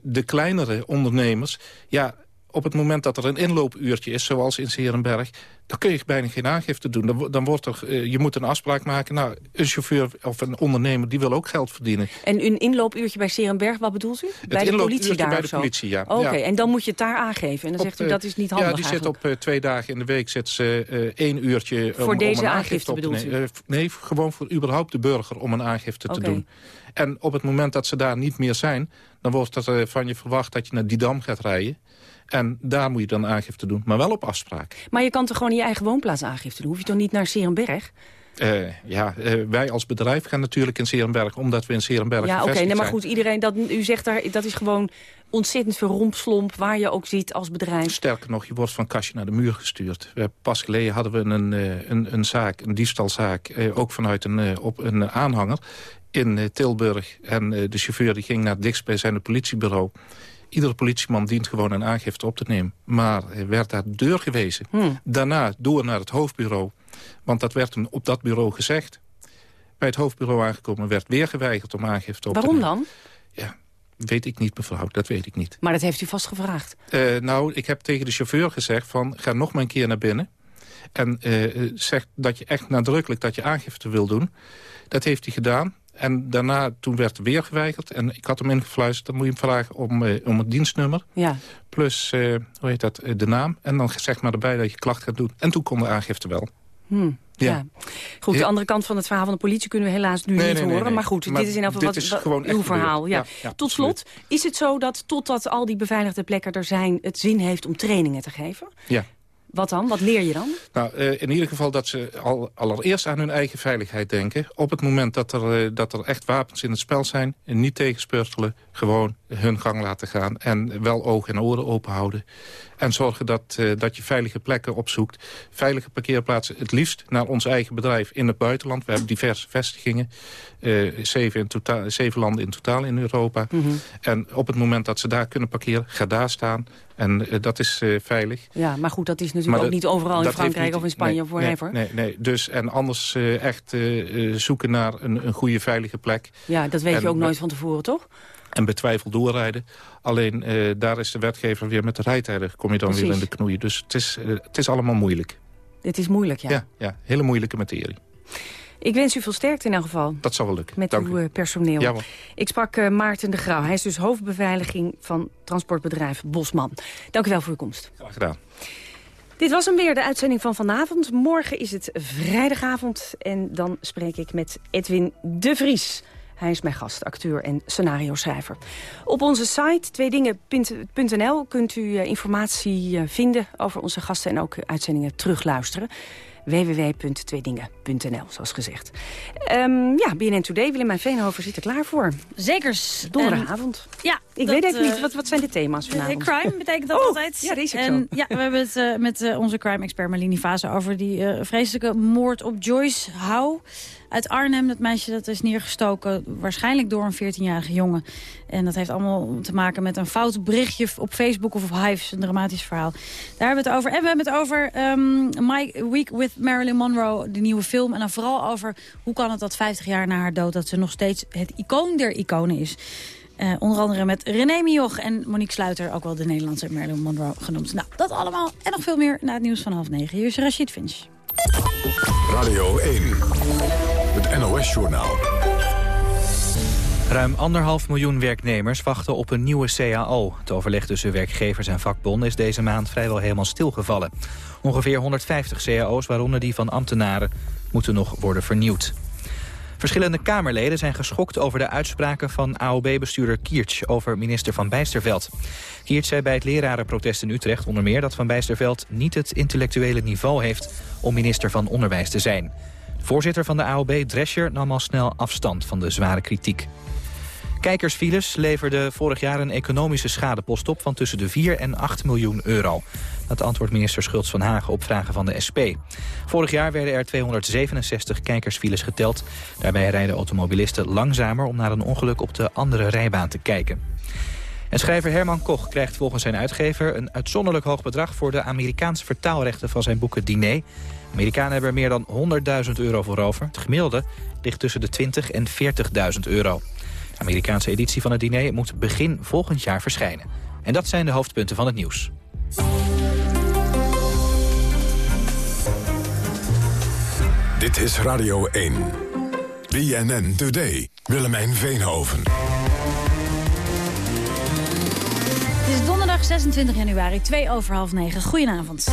de kleinere ondernemers... ja, op het moment dat er een inloopuurtje is, zoals in Serenberg... dan kun je bijna geen aangifte doen. Dan, wo- dan wordt er, eh, je moet een afspraak maken. Nou, een chauffeur of een ondernemer die wil ook geld verdienen. En een inloopuurtje bij Serenberg, wat bedoelt u? bij de politie daar bij de zo? politie, ja. Oké, Ja. en dan moet je het daar aangeven. En dan Op, zegt u eh, dat is niet handig Ja, die zit op eh, twee dagen in de week zit ze één uurtje... Voor om, om deze een aangifte op te bedoelt u? Nee, gewoon voor überhaupt de burger om een aangifte te doen. En op het moment dat ze daar niet meer zijn... dan wordt er van je verwacht dat je naar Didam gaat rijden. En daar moet je dan aangifte doen, maar wel op afspraak. Maar je kan toch gewoon in je eigen woonplaats aangifte doen? Hoef je toch niet naar Serenberg? Eh, ja, eh, wij als bedrijf gaan natuurlijk in Serenberg... omdat we in Serenberg Ja, oké, nee, maar goed, iedereen, dat, u zegt daar, dat is gewoon ontzettend veel rompslomp... waar je ook ziet als bedrijf. Sterker nog, je wordt van kastje naar de muur gestuurd. We hebben- pas geleden hadden we een, een, een zaak, een diefstalzaak... ook vanuit een, op een aanhanger in Tilburg. En de chauffeur die ging naar het dichtstbijzijnde politiebureau. Iedere politieman dient gewoon een aangifte op te nemen. Maar hij werd daar de deur gewezen. Hmm. Daarna door naar het hoofdbureau. Want dat werd hem op dat bureau gezegd. Bij het hoofdbureau aangekomen werd weer geweigerd om aangifte op Waarom te nemen. dan? Weet ik niet, mevrouw. Dat weet ik niet. Maar dat heeft u vast gevraagd. Eh, nou, ik heb tegen de chauffeur gezegd van... ga nog maar een keer naar binnen. En eh, zeg dat je echt nadrukkelijk dat je aangifte wil doen. Dat heeft hij gedaan. En daarna, toen werd er weer geweigerd. En ik had hem ingefluisterd, dan moet je hem vragen om, eh, om het dienstnummer. Ja. Plus, eh, hoe heet dat, eh, de naam. En dan zeg maar erbij dat je klacht gaat doen. En toen kon de aangifte wel. Hm. Ja. Ja. Goed, de andere kant van het verhaal van de politie kunnen we helaas nu Nee, niet nee, horen. nee. Maar goed, Maar dit is in elk geval is wat, gewoon wat- echt uw verhaal. Ja, Tot slot, is het zo dat totdat al die beveiligde plekken er zijn... het zin heeft om trainingen te geven? Ja. Wat dan? Wat leer je dan? Nou, uh, in ieder geval dat ze al, allereerst aan hun eigen veiligheid denken. Op het moment dat er, uh, dat er echt wapens in het spel zijn... niet tegenspurtelen, gewoon hun gang laten gaan. En wel ogen en oren open houden. En zorgen dat, uh, dat je veilige plekken opzoekt. Veilige parkeerplaatsen, het liefst naar ons eigen bedrijf in het buitenland. We hebben diverse vestigingen. Zeven, in totaal, zeven landen in totaal in Europa. Mm -hmm. En op het moment dat ze daar kunnen parkeren, ga daar staan... En uh, dat is uh, veilig. Ja, maar goed, dat is natuurlijk ook niet overal in Frankrijk niet, of in Spanje nee, of wherever. Nee, nee, nee, dus en anders uh, echt zoeken naar een, een goede veilige plek. Ja, dat weet en, je ook nooit van tevoren, toch? En betwijfeld doorrijden. Alleen daar is de wetgever weer met de rijtijden. Kom je dan Precies. weer in de knoeien. Dus het is, het is allemaal moeilijk. Het is moeilijk, ja. Ja, ja hele moeilijke materie. Ik wens u veel sterkte in elk geval. Dat zal wel lukken. Met Dank uw u. personeel. Ja, ik sprak uh, Maarten de Grauw. Hij is dus hoofdbeveiliging van transportbedrijf Bosman. Dank u wel voor uw komst. Graag gedaan. Dit was hem weer, de uitzending van vanavond. Morgen is het vrijdagavond en dan spreek ik met Edwin de Vries. Hij is mijn gast, acteur en scenario-schrijver. Op onze site tweedingen.nl kunt u informatie vinden over onze gasten... en ook uitzendingen terugluisteren www.tweedingen.nl, zoals gezegd. Um, ja, BNN Today, Willem Veenhoven zit er klaar voor. Zekers. Donderdagavond. Ja. Ik dat, weet uh, niet, wat, wat zijn de thema's vanavond? crime betekent dat oh, altijd. Ja, en, Ja, we hebben het uh, met onze crime-expert Marlini Fase over die vreselijke moord op Joyce Howe uit Arnhem. Dat meisje dat is neergestoken, waarschijnlijk door een 14-jarige jongen. En dat heeft allemaal te maken met een fout berichtje op Facebook of op Hives. Een dramatisch verhaal. Daar hebben we het over. En we hebben het over um, My Week with Marilyn Monroe, de nieuwe film. En dan vooral over hoe kan het dat 50 jaar na haar dood... dat ze nog steeds het icoon der iconen is. Uh, onder andere met René Mioch en Monique Sluiter, ook wel de Nederlandse Marilyn Monroe genoemd. Nou, dat allemaal en nog veel meer na het nieuws van half negen. Hier is Rashid Finch. Radio 1, het NOS-journaal. Ruim anderhalf miljoen werknemers wachten op een nieuwe CAO. Het overleg tussen werkgevers en vakbonden is deze maand vrijwel helemaal stilgevallen. Ongeveer 150 cao's, waaronder die van ambtenaren, moeten nog worden vernieuwd. Verschillende Kamerleden zijn geschokt over de uitspraken van AOB-bestuurder Kiertsch over minister Van Bijsterveld. Kiertsch zei bij het lerarenprotest in Utrecht onder meer dat Van Bijsterveld niet het intellectuele niveau heeft om minister van Onderwijs te zijn. Voorzitter van de AOB, Drescher, nam al snel afstand van de zware kritiek. Kijkersfiles leverden vorig jaar een economische schadepost op van tussen de 4 en 8 miljoen euro. Dat antwoordt minister Schultz van Hagen op vragen van de SP. Vorig jaar werden er 267 kijkersfiles geteld. Daarbij rijden automobilisten langzamer om naar een ongeluk op de andere rijbaan te kijken. En schrijver Herman Koch krijgt volgens zijn uitgever een uitzonderlijk hoog bedrag voor de Amerikaanse vertaalrechten van zijn boeken Diner. Amerikanen hebben er meer dan 100.000 euro voor over. Het gemiddelde ligt tussen de 20 en 40.000 euro. De Amerikaanse editie van het diner moet begin volgend jaar verschijnen. En dat zijn de hoofdpunten van het nieuws. Dit is Radio 1. BNN Today. Willemijn Veenhoven. Het is donderdag 26 januari, 2 over half 9. Goedenavond.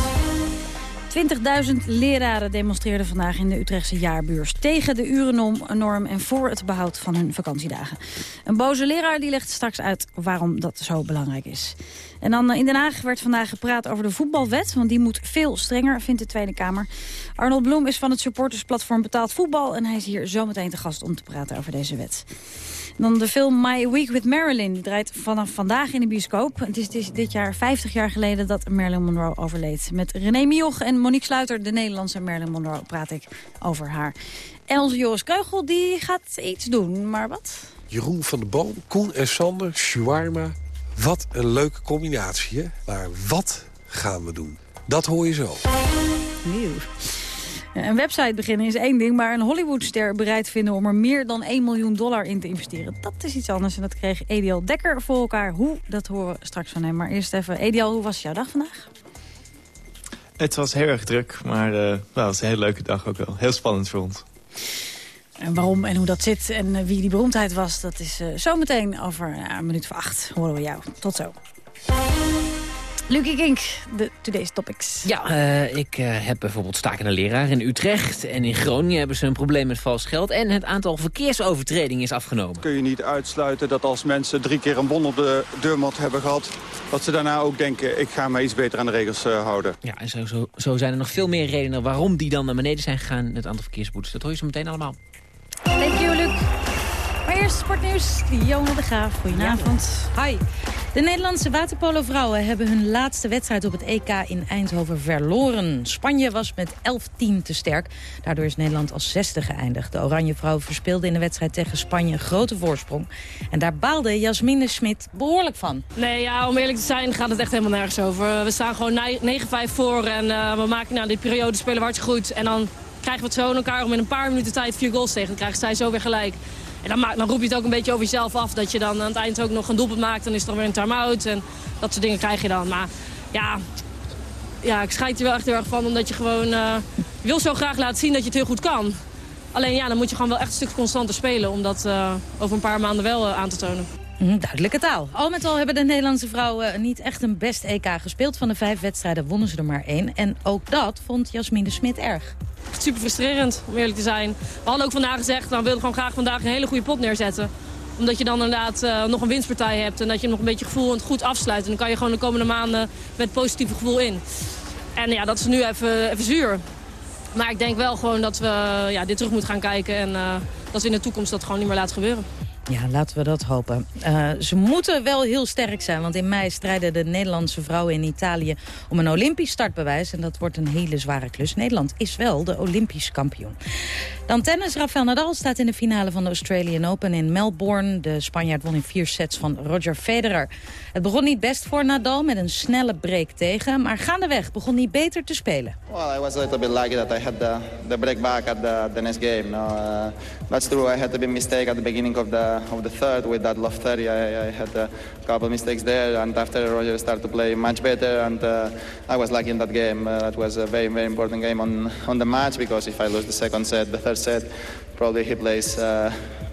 20.000 leraren demonstreerden vandaag in de Utrechtse jaarbeurs... tegen de urennorm en voor het behoud van hun vakantiedagen. Een boze leraar die legt straks uit waarom dat zo belangrijk is. En dan in Den Haag werd vandaag gepraat over de voetbalwet... want die moet veel strenger, vindt de Tweede Kamer. Arnold Bloem is van het supportersplatform Betaald Voetbal... en hij is hier zometeen te gast om te praten over deze wet. Dan de film My Week with Marilyn. Die draait vanaf vandaag in de bioscoop. Het is, het is dit jaar 50 jaar geleden dat Marilyn Monroe overleed. Met René Mioch en Monique Sluiter, de Nederlandse Marilyn Monroe, praat ik over haar. En onze Joris Keugel, die gaat iets doen, maar wat? Jeroen van der Boom, Koen en Sander, shawarma. Wat een leuke combinatie, hè? Maar wat gaan we doen? Dat hoor je zo. Nieuw. Een website beginnen is één ding, maar een Hollywoodster bereid vinden om er meer dan 1 miljoen dollar in te investeren. Dat is iets anders en dat kreeg Edial Dekker voor elkaar. Hoe, dat horen we straks van hem. Maar eerst even, Edial, hoe was jouw dag vandaag? Het was heel erg druk, maar uh, nou, het was een hele leuke dag ook wel. Heel spannend voor ons. En waarom en hoe dat zit en uh, wie die beroemdheid was, dat is uh, zometeen over een minuut voor acht. Horen we jou. Tot zo. Lucie Kink, de Today's Topics. Ja, uh, ik uh, heb bijvoorbeeld stakende leraar in Utrecht. En in Groningen hebben ze een probleem met vals geld. En het aantal verkeersovertredingen is afgenomen. Kun je niet uitsluiten dat als mensen drie keer een bon op de deurmat hebben gehad... dat ze daarna ook denken, ik ga me iets beter aan de regels uh, houden. Ja, en zo, zo, zo zijn er nog veel meer redenen waarom die dan naar beneden zijn gegaan. Het aantal verkeersboetes. Dat hoor je zo meteen allemaal. Thank you, Luc. Sportnieuws. Jona de Graaf, goedenavond. Hi. De Nederlandse waterpolo-vrouwen hebben hun laatste wedstrijd op het EK in Eindhoven verloren. Spanje was met 11-10 te sterk. Daardoor is Nederland als zesde geëindigd. De Oranje vrouwen verspeelden in de wedstrijd tegen Spanje een grote voorsprong. En daar baalde Jasmine Smit behoorlijk van. Nee, ja, om eerlijk te zijn gaat het echt helemaal nergens over. We staan gewoon 9-5 voor en uh, we maken nou, die periode spelen we hartstikke goed. En dan krijgen we het zo in elkaar om in een paar minuten tijd vier goals tegen. Dan krijgen zij zo weer gelijk. En dan, dan, roep je het ook een beetje over jezelf af. Dat je dan aan het eind ook nog een doelpunt maakt. Dan is er weer een time-out. En dat soort dingen krijg je dan. Maar ja, ja ik scheid er wel echt heel erg van. Omdat je gewoon uh, wil zo graag laten zien dat je het heel goed kan. Alleen ja, dan moet je gewoon wel echt een stuk constanter spelen. Om dat uh, over een paar maanden wel uh, aan te tonen. Duidelijke taal. Al met al hebben de Nederlandse vrouwen niet echt een best EK gespeeld. Van de vijf wedstrijden wonnen ze er maar één. En ook dat vond Jasmine Smit erg. Super frustrerend, om eerlijk te zijn. We hadden ook vandaag gezegd, nou, we wilden gewoon graag vandaag een hele goede pot neerzetten. Omdat je dan inderdaad uh, nog een winstpartij hebt. En dat je nog een beetje gevoel goed afsluit. En dan kan je gewoon de komende maanden met positieve gevoel in. En ja, dat is nu even, even zuur. Maar ik denk wel gewoon dat we ja, dit terug moeten gaan kijken. En uh, dat we in de toekomst dat gewoon niet meer laten gebeuren. Ja, laten we dat hopen. Uh, ze moeten wel heel sterk zijn, want in mei strijden de Nederlandse vrouwen in Italië om een Olympisch startbewijs. En dat wordt een hele zware klus. Nederland is wel de Olympisch kampioen. Dan tennis. Rafael Nadal staat in de finale van de Australian Open in Melbourne. De Spanjaard won in vier sets van Roger Federer. Het begon niet best voor Nadal met een snelle break tegen. Maar gaandeweg begon hij beter te spelen. Well, I was a little bit lucky that I had the, the break back at the, the next game. No, uh, that's true. I had a bit mistake at the beginning of the of the third with that love 30. I, I had a couple mistakes there, and after Roger started to play much better, and uh, I was lucky in that game. Uh, that was a very very important game on on the match because if I lose the second set, the third set, probably he plays.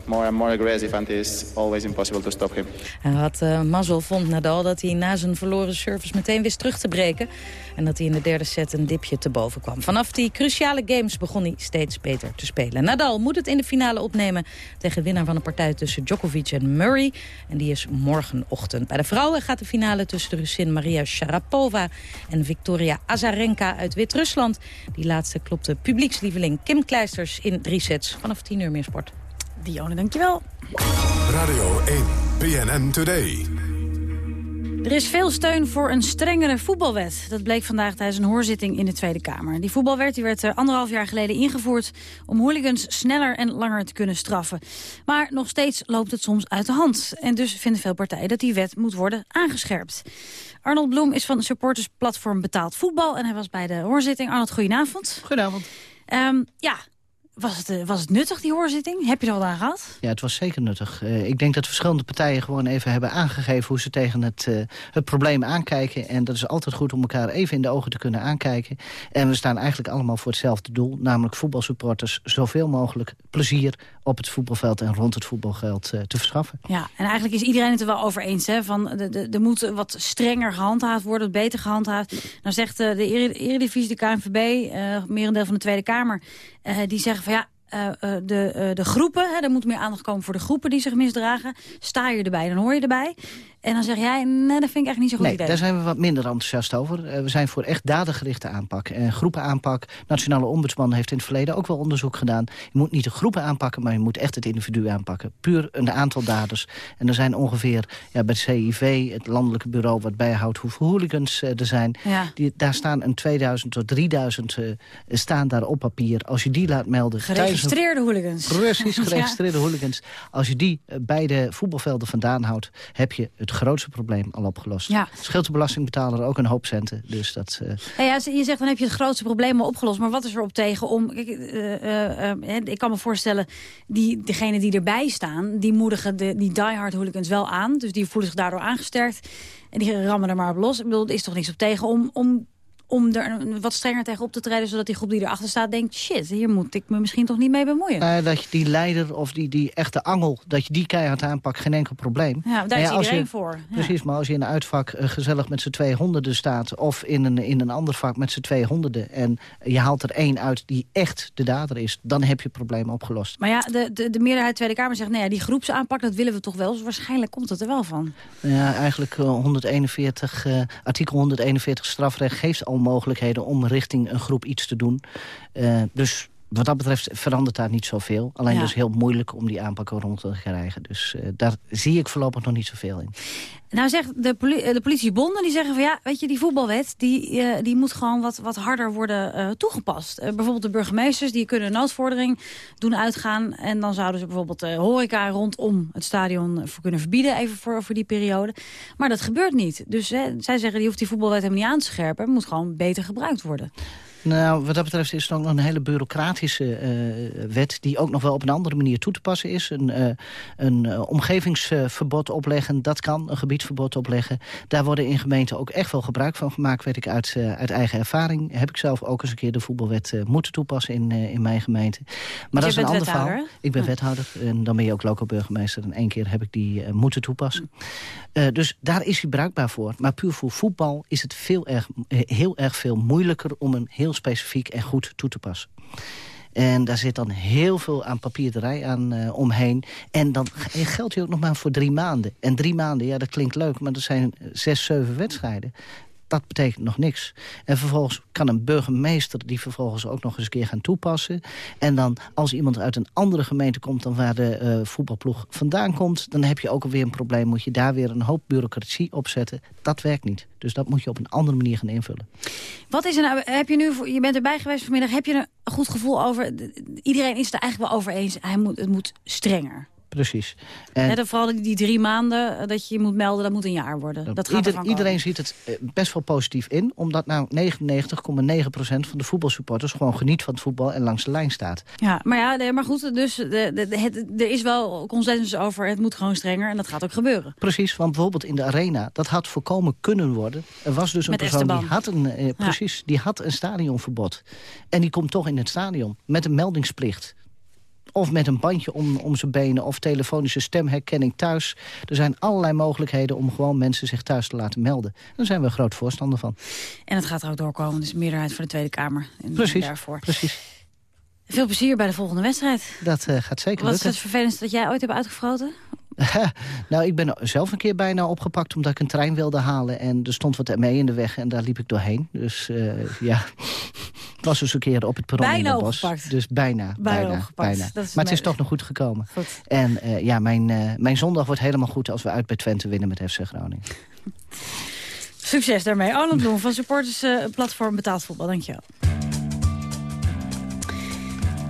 More and more aggressive and it is always impossible to stop him. Hij had uh, mazzel, vond Nadal, dat hij na zijn verloren service meteen wist terug te breken. En dat hij in de derde set een dipje te boven kwam. Vanaf die cruciale games begon hij steeds beter te spelen. Nadal moet het in de finale opnemen tegen winnaar van een partij tussen Djokovic en Murray. En die is morgenochtend. Bij de vrouwen gaat de finale tussen de Russin Maria Sharapova en Victoria Azarenka uit Wit-Rusland. Die laatste klopte publiekslieveling Kim Kleisters in drie sets vanaf 10 uur meer sport. Dione, dankjewel. Radio 1, PNN Today. Er is veel steun voor een strengere voetbalwet. Dat bleek vandaag tijdens een hoorzitting in de Tweede Kamer. Die voetbalwet die werd anderhalf jaar geleden ingevoerd... om hooligans sneller en langer te kunnen straffen. Maar nog steeds loopt het soms uit de hand. En dus vinden veel partijen dat die wet moet worden aangescherpt. Arnold Bloem is van supportersplatform Betaald Voetbal... en hij was bij de hoorzitting. Arnold, goedenavond. Goedenavond. Um, ja, was het, was het nuttig, die hoorzitting? Heb je er al aan gehad? Ja, het was zeker nuttig. Uh, ik denk dat verschillende partijen gewoon even hebben aangegeven... hoe ze tegen het, uh, het probleem aankijken. En dat is altijd goed om elkaar even in de ogen te kunnen aankijken. En we staan eigenlijk allemaal voor hetzelfde doel. Namelijk voetbalsupporters zoveel mogelijk plezier op het voetbalveld... en rond het voetbalgeld uh, te verschaffen. Ja, en eigenlijk is iedereen het er wel over eens. Hè? Van de, de, er moet wat strenger gehandhaafd worden, beter gehandhaafd. Nou zegt de Eredivisie, de KNVB, merendeel van de Tweede Kamer... die zeggen van ja, uh, de, uh, de groepen, hè, er moet meer aandacht komen voor de groepen die zich misdragen. Sta je erbij, dan hoor je erbij. En dan zeg jij, nee, dat vind ik echt niet zo goed nee, idee. daar zijn we wat minder enthousiast over. Uh, we zijn voor echt dadengerichte aanpak. En groepenaanpak, Nationale Ombudsman heeft in het verleden ook wel onderzoek gedaan. Je moet niet de groepen aanpakken, maar je moet echt het individu aanpakken. Puur een aantal daders. En er zijn ongeveer ja, bij het CIV, het landelijke bureau wat bijhoudt hoeveel hooligans er zijn. Ja. Die, daar staan een 2000 tot 3000 staan daar op papier. Als je die laat melden... Geregistreerde hooligans. Precies, (laughs) geregistreerde ja. hooligans. Als je die bij de voetbalvelden vandaan houdt, heb je het grootste probleem al opgelost. Ja. Scheelt de belastingbetaler ook een hoop centen. Dus dat, uh... ja, ja, je zegt dan heb je het grootste probleem al opgelost. Maar wat is er op tegen om... Kijk, uh, uh, ik kan me voorstellen, die, degenen die erbij staan... die moedigen de, die diehard hooligans wel aan. Dus die voelen zich daardoor aangesterkt. En die rammen er maar op los. Ik bedoel, er is toch niks op tegen om... om om er wat strenger tegen op te treden... zodat die groep die erachter staat denkt... shit, hier moet ik me misschien toch niet mee bemoeien. Nou ja, dat je die leider of die, die echte angel, dat je die keihard aanpakt, geen enkel probleem. Ja, daar is iedereen je- voor. Ja. Precies, maar als je in een uitvak eh, gezellig met z'n twee honderden staat... of in een, in een ander vak met z'n twee honderden... en je haalt er één uit die echt de dader is... dan heb je het probleem opgelost. Maar ja, de, de, de meerderheid Tweede Kamer zegt... nee, ja, die groepsaanpak, dat willen we toch wel. Dus waarschijnlijk komt het er wel van. Ja, eigenlijk eh, 141, eh, artikel 141 strafrecht geeft al mogelijkheden... om richting een groep iets te doen. Eh, dus wat dat betreft verandert daar niet zoveel. Alleen Ja. dus heel moeilijk om die aanpakken rond te krijgen. Dus eh, daar zie ik voorlopig nog niet zoveel in. Nou zegt de, eh, de politiebonden, die zeggen van ja, weet je, die voetbalwet, die, eh, die moet gewoon wat, wat harder worden toegepast. Bijvoorbeeld de burgemeesters, die kunnen een noodvordering doen uitgaan. En dan zouden ze bijvoorbeeld de horeca rondom het stadion voor kunnen verbieden, even voor, voor die periode. Maar dat gebeurt niet. Dus hè, zij zeggen, die hoeft die voetbalwet helemaal niet aan te scherpen. Het moet gewoon beter gebruikt worden. Nou, wat dat betreft is het ook nog een hele bureaucratische eh, wet... die ook nog wel op een andere manier toe te passen is. Een, eh, een eh, omgevingsverbod opleggen, dat kan. Een gebiedsverbod opleggen. Daar worden in gemeenten ook echt wel gebruik van gemaakt... weet ik uit, uit eigen ervaring. Heb ik zelf ook eens een keer de voetbalwet moeten toepassen in, in mijn gemeente. Maar dat is een ander verhaal. wethouder? Ik ben Ja. wethouder en dan ben je ook lokaal burgemeester. En één keer heb ik die moeten toepassen. Dus daar is hij bruikbaar voor. Maar puur voor voetbal is het veel erg, heel erg veel moeilijker... om hem heel specifiek en goed toe te passen. En daar zit dan heel veel aan papierderij aan eh, omheen. En dan geldt hij ook nog maar voor drie maanden. En drie maanden, ja, dat klinkt leuk, maar dat zijn zes, zeven wedstrijden. Dat betekent nog niks. En vervolgens kan een burgemeester die vervolgens ook nog eens een keer gaan toepassen. En dan als iemand uit een andere gemeente komt dan waar de eh, voetbalploeg vandaan komt... dan heb je ook alweer een probleem. Moet je daar weer een hoop bureaucratie op zetten. Dat werkt niet. Dus dat moet je op een andere manier gaan invullen. Wat is er nou, heb je nu, je bent erbij geweest vanmiddag, heb je een goed gevoel over? Iedereen is het er eigenlijk wel over eens, hij moet, het moet strenger. Precies. En vooral die, drie maanden eh, dat je je moet melden, dat moet een jaar worden. Dat gaat Ieder- iedereen ziet het eh, best wel positief in. Omdat nou 99,9% van de voetbalsupporters gewoon geniet van het voetbal en langs de lijn staat. Ja, maar ja, nee, maar goed, dus de, de, de- het, er is wel consensus over, het moet gewoon strenger en dat gaat ook gebeuren. Precies, want bijvoorbeeld in de arena, dat had voorkomen kunnen worden. Er was dus een Met persoon die had een, eh, precies, die had een stadionverbod. En die komt toch in het stadion met een meldingsplicht. Of met een bandje om, om zijn benen of telefonische stemherkenning thuis. Er zijn allerlei mogelijkheden om gewoon mensen zich thuis te laten melden. Daar zijn we een groot voorstander van. En het gaat er ook doorkomen, dus meerderheid voor de Tweede Kamer. En Precies, daarvoor. precies. Veel plezier bij de volgende wedstrijd. Dat eh, gaat zeker Wat is lukken. het vervelendste dat jij ooit hebt uitgefroten? (laughs) nou, ik ben zelf een keer bijna opgepakt omdat ik een trein wilde halen. En er stond wat mee in de weg en daar liep ik doorheen. Dus eh, ja, het (laughs) was dus een keer op het perron Bijna in het bos. opgepakt. Dus bijna, Bijna maar het is toch nog goed gekomen. Goed. En eh, ja, mijn, eh, mijn zondag wordt helemaal goed als we uit bij Twente winnen met FC Groningen. Succes daarmee. Arnold Bloem van supportersplatform Betaald Voetbal. Dankjewel.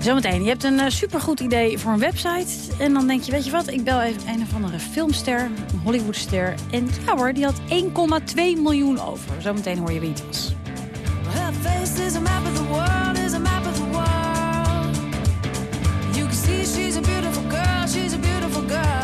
Zometeen, je hebt een eh, supergoed idee voor een website. En dan denk je, weet je wat, ik bel even een of andere filmster, een Hollywoodster. En ja hoor, die had 1,2 miljoen over. Zometeen hoor je wie het was. You can see she's a beautiful girl, she's a beautiful girl.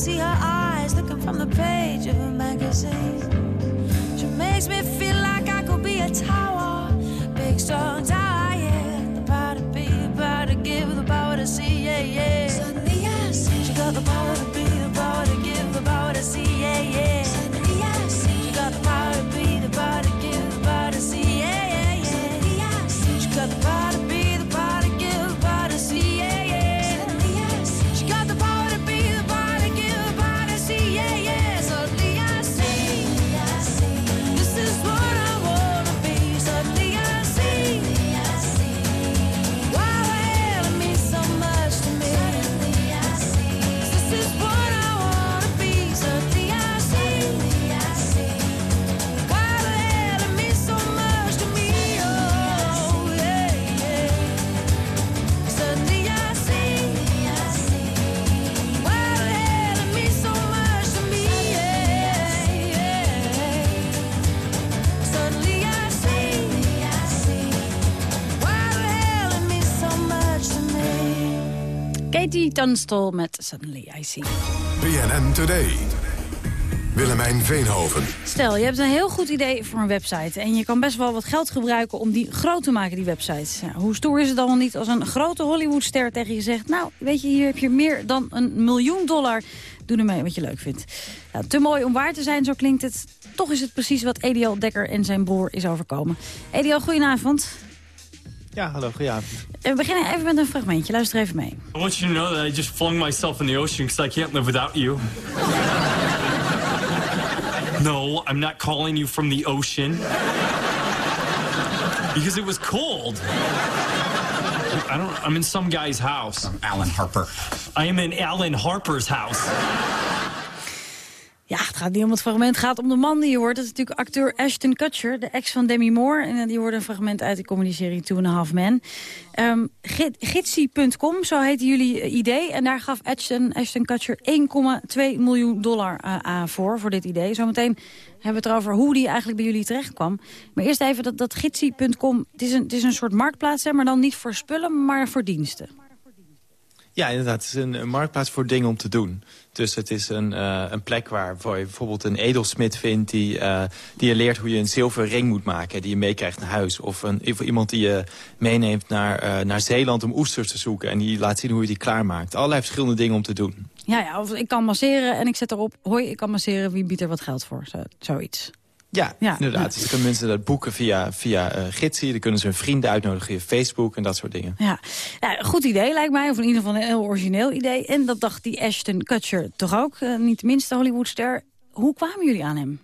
See her eyes looking from the page of a magazine. She makes me feel like I could be a tower, Katie Tunstall met Suddenly I See. BNN Today. Willemijn Veenhoven. Stel, je hebt een heel goed idee voor een website... en je kan best wel wat geld gebruiken om die groot te maken, die website. Hoe stoer is het dan wel niet als een grote Hollywoodster tegen je zegt... nou, weet je, hier heb je meer dan een miljoen dollar. Doe ermee wat je leuk vindt. Nou, te mooi om waar te zijn, zo klinkt het. Toch is het precies wat Edial Dekker en zijn broer is overkomen. Edial, goedenavond. Ja, hallo, goedenavond. We beginnen even met een fragmentje. Luister even mee. I want you to know that I just flung myself in the ocean because I can't live without you. (laughs) no, I'm not calling you from the ocean. Because it was cold. I don't I'm in some guy's house. I'm Alan Harper. I am in Alan Harper's house. Ja, het gaat niet om het fragment, het gaat om de man die je hoort. Dat is natuurlijk acteur Ashton Kutcher, de ex van Demi Moore. En eh, die hoorde een fragment uit de comedyserie Two and a Half Men. Ehm Gid- Gidsie.com, zo heette jullie eh, idee. En daar gaf Ashton, Ashton Kutcher 1,2 miljoen dollar eh, aan voor, voor dit idee. Zometeen hebben we het erover hoe die eigenlijk bij jullie terecht kwam. Maar eerst even dat, dat Gidsie.com, het, is een- het is een soort marktplaats, hè, maar dan niet voor spullen, maar voor diensten. Ja, inderdaad. Het is een, marktplaats voor dingen om te doen. Dus het is een, eh, een plek waar, je bijvoorbeeld een edelsmid vindt... Die, eh, die je leert hoe je een zilveren ring moet maken... die je meekrijgt naar huis. Of, een, iemand die je meeneemt naar, eh, naar Zeeland om oesters te zoeken... en die laat zien hoe je die klaarmaakt. Allerlei verschillende dingen om te doen. Ja, ja, of ik kan masseren en ik zet erop... hoi, ik kan masseren, wie biedt er wat geld voor? Zo, zoiets. Ja, Ja, inderdaad. ja. Dus kunnen mensen dat boeken via, via Gidsie. Dan kunnen ze hun vrienden uitnodigen via Facebook en dat soort dingen. Ja. ja, goed idee lijkt mij, of in ieder geval een heel origineel idee. En dat dacht die Ashton Kutcher toch ook, eh, niet de minste Hollywoodster. Hoe kwamen jullie aan hem?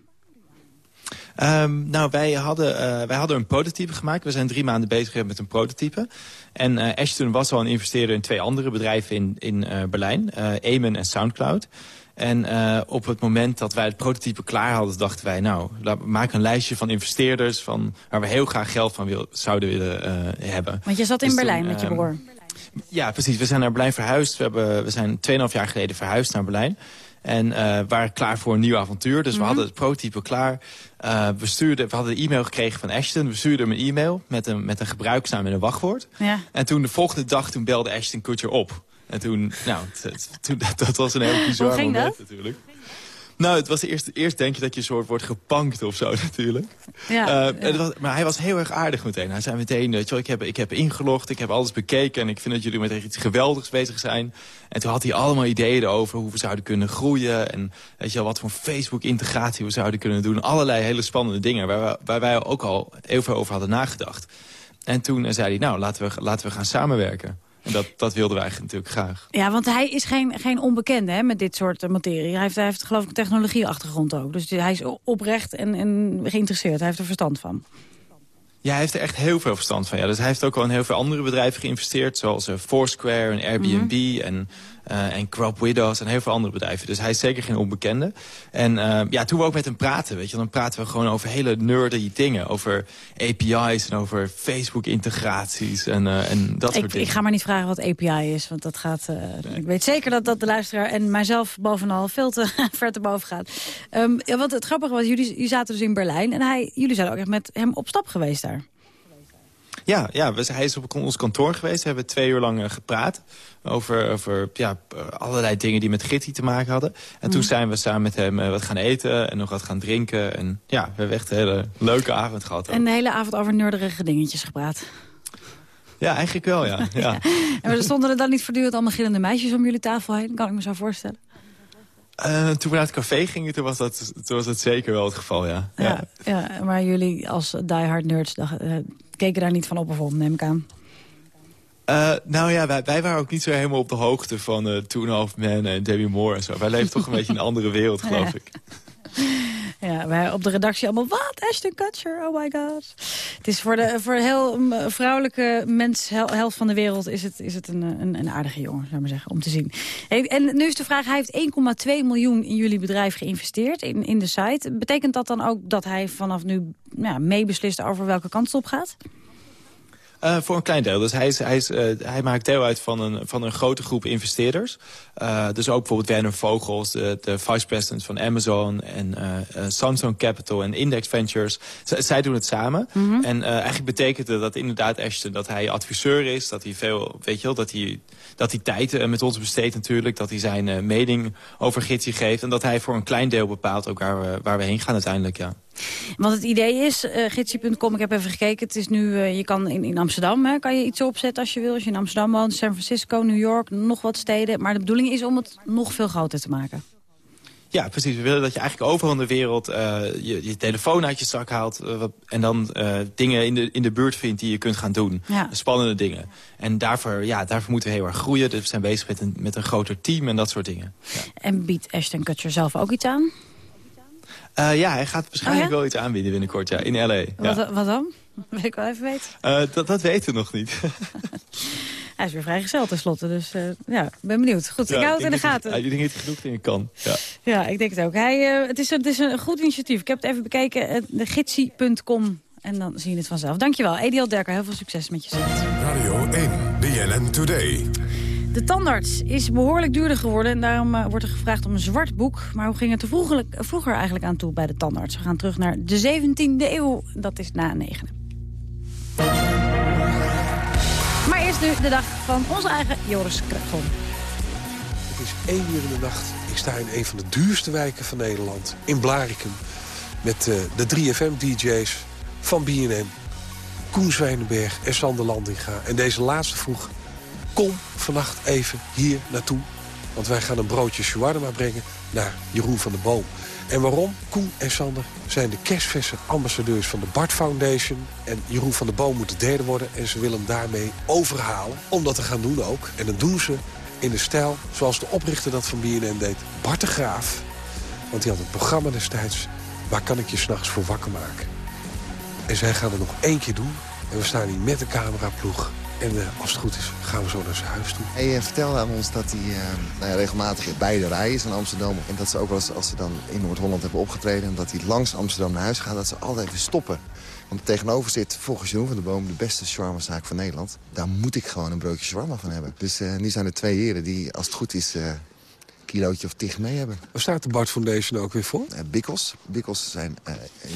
Ehm, nou, wij hadden, eh, wij hadden een prototype gemaakt. We zijn drie maanden bezig met een prototype. En Ashton was al een investeerder in twee andere bedrijven in, in Berlijn. Amen en Soundcloud. En eh, op het moment dat wij het prototype klaar hadden, dachten wij... nou, laat, maak een lijstje van investeerders van, waar we heel graag geld van wil, zouden willen eh, hebben. Want je zat in Dus Berlijn toen, met je ehm, broer. Ja, precies. We zijn naar Berlijn verhuisd. We, hebben, we zijn 2,5 jaar geleden verhuisd naar Berlijn. En eh waren klaar voor een nieuw avontuur. Dus Mhm. we hadden het prototype klaar. Eh, we, stuurden, we hadden een e-mail gekregen van Ashton. We stuurden hem een e-mail met een, met een gebruiksnaam en een wachtwoord. Ja. En toen de volgende dag toen belde Ashton Kutcher op. En toen, nou, toen, (laughs) dat, was een heel bizar Hoe ging moment dat? natuurlijk. Nou, het was eerst, eerst denk je dat je een soort wordt gepankt of zo (laughs) natuurlijk. Ja, Eh, ja. was, maar hij was heel erg aardig meteen. Hij zei meteen, weet je wel, ik, heb, ik heb ingelogd, ik heb alles bekeken... en ik vind dat jullie met iets geweldigs bezig zijn. En toen had hij allemaal ideeën erover hoe we zouden kunnen groeien... en weet je wel, wat voor Facebook-integratie we zouden kunnen doen. Allerlei hele spannende dingen waar, we- waar wij ook al heel veel over hadden nagedacht. En toen eh, zei hij, nou, laten we, laten we gaan samenwerken. En dat, dat wilden wij eigenlijk natuurlijk graag. Ja, want hij is geen, geen onbekende hè, met dit soort eh, materie. Hij heeft, hij heeft geloof ik een technologieachtergrond ook. Dus hij is oprecht en, en geïnteresseerd. Hij heeft er verstand van. Ja, hij heeft er echt heel veel verstand van. Ja. Dus hij heeft ook al in heel veel andere bedrijven geïnvesteerd. Zoals eh, Foursquare en Airbnb eh en Crop Widows en heel veel andere bedrijven. Dus hij is zeker geen onbekende. En eh, ja, toen we ook met hem praten, weet je, dan praten we gewoon over hele nerdy dingen. Over API's en over Facebook-integraties en, eh, en dat soort dingen. ik ga maar niet vragen wat API is, want dat gaat... eh, Ik weet zeker dat, dat de luisteraar en mijzelf bovenal veel te (laughs) ver te boven gaat. Ehm, ja, want het grappige was, jullie, jullie zaten dus in Berlijn... en hij, jullie zijn ook echt met hem op stap geweest daar. Ja, ja we, hij is op ons kantoor geweest. We hebben twee uur lang uh, gepraat over, over ja, allerlei dingen die met Gitty te maken hadden. En toen Mhm. zijn we samen met hem uh, wat gaan eten en nog wat gaan drinken. En ja, we hebben echt een hele leuke avond gehad. En de hele avond over nerderige dingetjes gepraat. Ja, eigenlijk wel, ja. (laughs) ja. En er stonden er dan niet voortdurend allemaal gillende meisjes om jullie tafel heen? Kan ik me zo voorstellen. Uh, toen we naar het café gingen, toen was, dat, toen was dat zeker wel het geval, ja. Ja, ja maar jullie als diehard nerds dacht, uh, keken daar niet van op of om, neem ik aan. Uh, nou ja, wij, wij, waren ook niet zo helemaal op de hoogte van a Half Men en Debbie Moore en zo. Wij leven toch een (laughs) beetje in een andere wereld, geloof ik. Ja, wij op de redactie allemaal, wat, Ashton Kutcher, oh my god. Het is voor de voor heel vrouwelijke mens, helft van de wereld, is het, is het een, een, een aardige jongen, zou maar zeggen, om te zien. En nu is de vraag, hij heeft 1,2 miljoen in jullie bedrijf geïnvesteerd, in, in de site. Betekent dat dan ook dat hij vanaf nu ja, meebeslist over welke kant het op gaat? Uh, voor een klein deel. Dus hij, is, hij, is, uh, hij maakt deel uit van een, van een grote groep investeerders. Uh, dus ook bijvoorbeeld Werner Vogels, de, de vice-president van Amazon... en Samsung Capital en Index Ventures. Z zij doen het samen. Mm -hmm. En eigenlijk betekent dat inderdaad Ashton dat hij adviseur is. Dat hij veel, weet je wel, dat hij, dat hij tijd met ons besteedt natuurlijk. Dat hij zijn mening over Gitsie geeft. En dat hij voor een klein deel bepaalt ook waar we, waar we heen gaan uiteindelijk, ja. Want het idee is, uh, gidsie.com, ik heb even gekeken... het is nu, uh, je kan in, in Amsterdam hè, kan je iets opzetten als je wil. Als je in Amsterdam woont, San Francisco, New York, nog wat steden. Maar de bedoeling is om het nog veel groter te maken. Ja, precies. We willen dat je eigenlijk overal in de wereld uh, je, je telefoon uit je zak haalt... en dan dingen in de, in de buurt vindt die je kunt gaan doen. Ja. Spannende dingen. En daarvoor, ja, daarvoor moeten we heel erg groeien. Dus we zijn bezig met een, met een groter team en dat soort dingen. Ja. En biedt Ashton Kutcher zelf ook iets aan? Uh, ja, hij gaat waarschijnlijk oh, ja? wel iets aanbieden binnenkort, ja, in L.A. Wat, ja. wat dan? (laughs) Wil ik wel even weten. Uh, dat, dat weten we nog niet. (laughs) hij is weer vrijgezel tenslotte, dus uh, ja, ben benieuwd. Goed, ja, ik hou het in de gaten. Ja, je denkt dat hij genoeg dingen kan. Ja. ja, ik denk het ook. Hij, het, is, het is een goed initiatief. Ik heb het even bekeken, de gidsie.com. En dan zie je het vanzelf. Dankjewel, Ediel Derker. Heel veel succes met je site. Radio 1, BNN Today. De tandarts is behoorlijk duurder geworden en daarom uh, wordt er gevraagd om een zwart boek. Maar hoe ging het er vroeger, vroeger eigenlijk aan toe bij de tandarts? We gaan terug naar de 17e eeuw, dat is na negenen. Maar eerst nu de dag van onze eigen Joris Kreugel. Het is één uur in de nacht. Ik sta in een van de duurste wijken van Nederland, in Blarikum. Met uh, de 3FM-dj's van BNN, Koen Zwijnenberg en Sander Landinga. En deze laatste vroeg kom vannacht even hier naartoe. Want wij gaan een broodje shawarma brengen naar Jeroen van der Boom. En waarom? Koen en Sander zijn de kerstverse ambassadeurs van de Bart Foundation. En Jeroen van der Boom moet de derde worden. En ze willen hem daarmee overhalen om dat te gaan doen ook. En dat doen ze in de stijl zoals de oprichter dat van BNN deed. Bart de Graaf. Want die had het programma destijds. Waar kan ik je s'nachts voor wakker maken? En zij gaan het nog één keer doen. En we staan hier met de cameraploeg. En uh, als het goed is, gaan we zo naar zijn huis toe. Hij uh, vertelde aan ons dat hij uh, nou ja, regelmatig bij de rij is in Amsterdam. En dat ze ook wel eens, als ze dan in Noord-Holland hebben opgetreden... en dat hij langs Amsterdam naar huis gaat, dat ze altijd even stoppen. Want tegenover zit volgens Jeroen van der Boom de beste shawarma-zaak van Nederland. Daar moet ik gewoon een broodje shawarma van hebben. Dus nu zijn er twee heren die, als het goed is... een kilootje of tig mee hebben. Waar staat de Bart Foundation ook weer voor? Bikkels. Bikkels zijn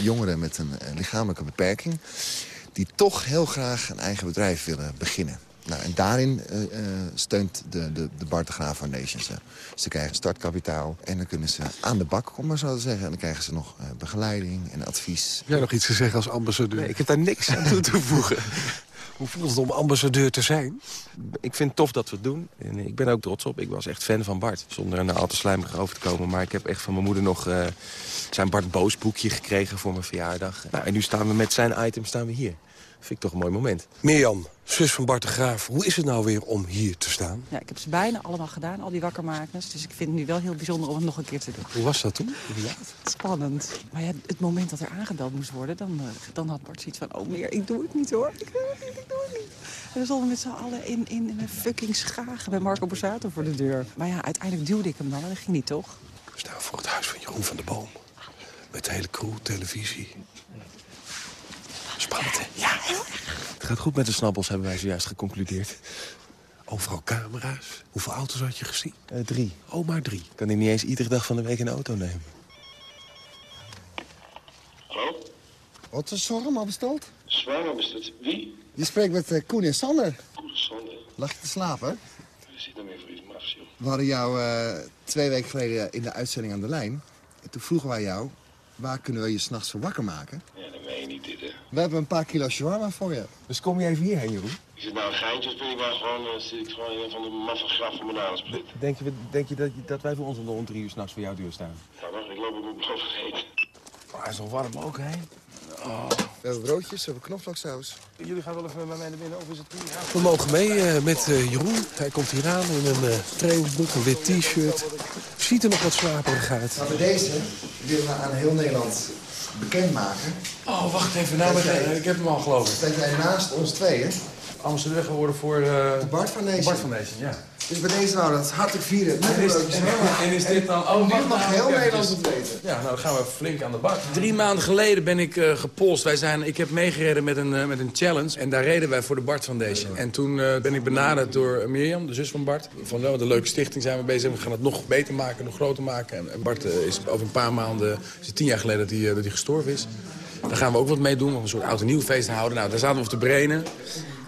jongeren met een lichamelijke beperking die toch heel graag een eigen bedrijf willen beginnen. Nou, en daarin uh, uh, steunt de, de, de Bart de Graaf Foundation ze. Ze krijgen startkapitaal en dan kunnen ze aan de bak, om maar zo te zeggen. En dan krijgen ze nog uh, begeleiding en advies. Heb jij nog iets te zeggen als ambassadeur? Nee, ik heb daar niks aan toe te voegen. (laughs) Hoe voelt het om ambassadeur te zijn? Ik vind het tof dat we het doen. En ik ben ook trots op. Ik was echt fan van Bart. Zonder er nou al te slijmerig over te komen. Maar ik heb echt van mijn moeder nog uh, zijn Bart Boos boekje gekregen voor mijn verjaardag. Nou, en nu staan we met zijn item staan we hier. Vind ik toch een mooi moment. Mirjam, zus van Bart de Graaf. Hoe is het nou weer om hier te staan? Ja, ik heb ze bijna allemaal gedaan, al die wakkermakers. Dus ik vind het nu wel heel bijzonder om het nog een keer te doen. Hoe was dat toen? Ja, spannend. Maar ja, het moment dat er aangebeld moest worden... dan, uh, dan had Bart zoiets van... oh meer, ik doe het niet hoor. Ik doe het niet, ik doe het niet. En we stonden met z'n allen in, in, in een fucking schagen... bij Marco Borsato voor de deur. Maar ja, uiteindelijk duwde ik hem dan en dat ging niet, toch? We staan voor het huis van Jeroen van der Boom. Met de hele crew, televisie. Spannend, hè? Ja, gaat goed met de snabbels, hebben wij zojuist geconcludeerd. Overal camera's. Hoeveel auto's had je gezien? Uh, drie. Oh, maar drie. Kan ik niet eens iedere dag van de week een auto nemen. Wat is zorg al besteld? Zwaar is het. Wie? Je spreekt met eh, Koen en Sander. Goede zonde. Lag je te slapen? Er zit er meer voor iets mafs, joh. We hadden jou eh, twee weken geleden in de uitzending aan de lijn. En toen vroegen wij jou, waar kunnen we je s'nachts voor wakker maken? Ja, dan meen je niet dit, hè. We hebben een paar kilo shawarma voor je. Dus kom je even hierheen, Jeroen. Is het nou een geintje of ben ik maar gewoon, eh, zit ik gewoon in een van de maffe graf van bananensplit? Denk je, denk je dat, dat wij voor ons om drie uur s'nachts voor jouw deur staan? Ja, wacht, ik loop op mijn brood vergeten. Oh, hij is al warm ook, hè? We hebben broodjes, we hebben knoflooksaus. Jullie gaan wel even bij mij naar binnen, of is het prima? We mogen mee eh, met eh, Jeroen. Hij komt hier aan in een uh, trainingsbroek, een wit t-shirt. Ziet er nog wat slaperig uit. Nou, met deze willen we aan heel Nederland bekendmaken. Oh, wacht even. Nou, met, ik heb hem al geloven. Dat jij naast ons tweeën Amsterdam geworden voor... eh, de Bart Foundation. Bart Foundation, ja. Dus bij deze nou dat hartelijk vieren. En is, en, en is dit dan... Oh, Nu wacht, mag nou, heel Nederland het weten. Ja, nou dan gaan we flink aan de bak. Drie maanden geleden ben ik eh, gepolst. Wij zijn, ik heb meegereden met een, eh, met een challenge. En daar reden wij voor de Bart Foundation. En toen eh, ben ik benaderd door Mirjam, de zus van Bart. Van wel, met een leuke stichting zijn we bezig. We gaan het nog beter maken, nog groter maken. En, en Bart is over een paar maanden, is het tien jaar geleden dat hij, dat hij gestorven is. Daar gaan we ook wat mee doen, om een soort oud en nieuw feest te houden. Nou, daar zaten we op te brenen.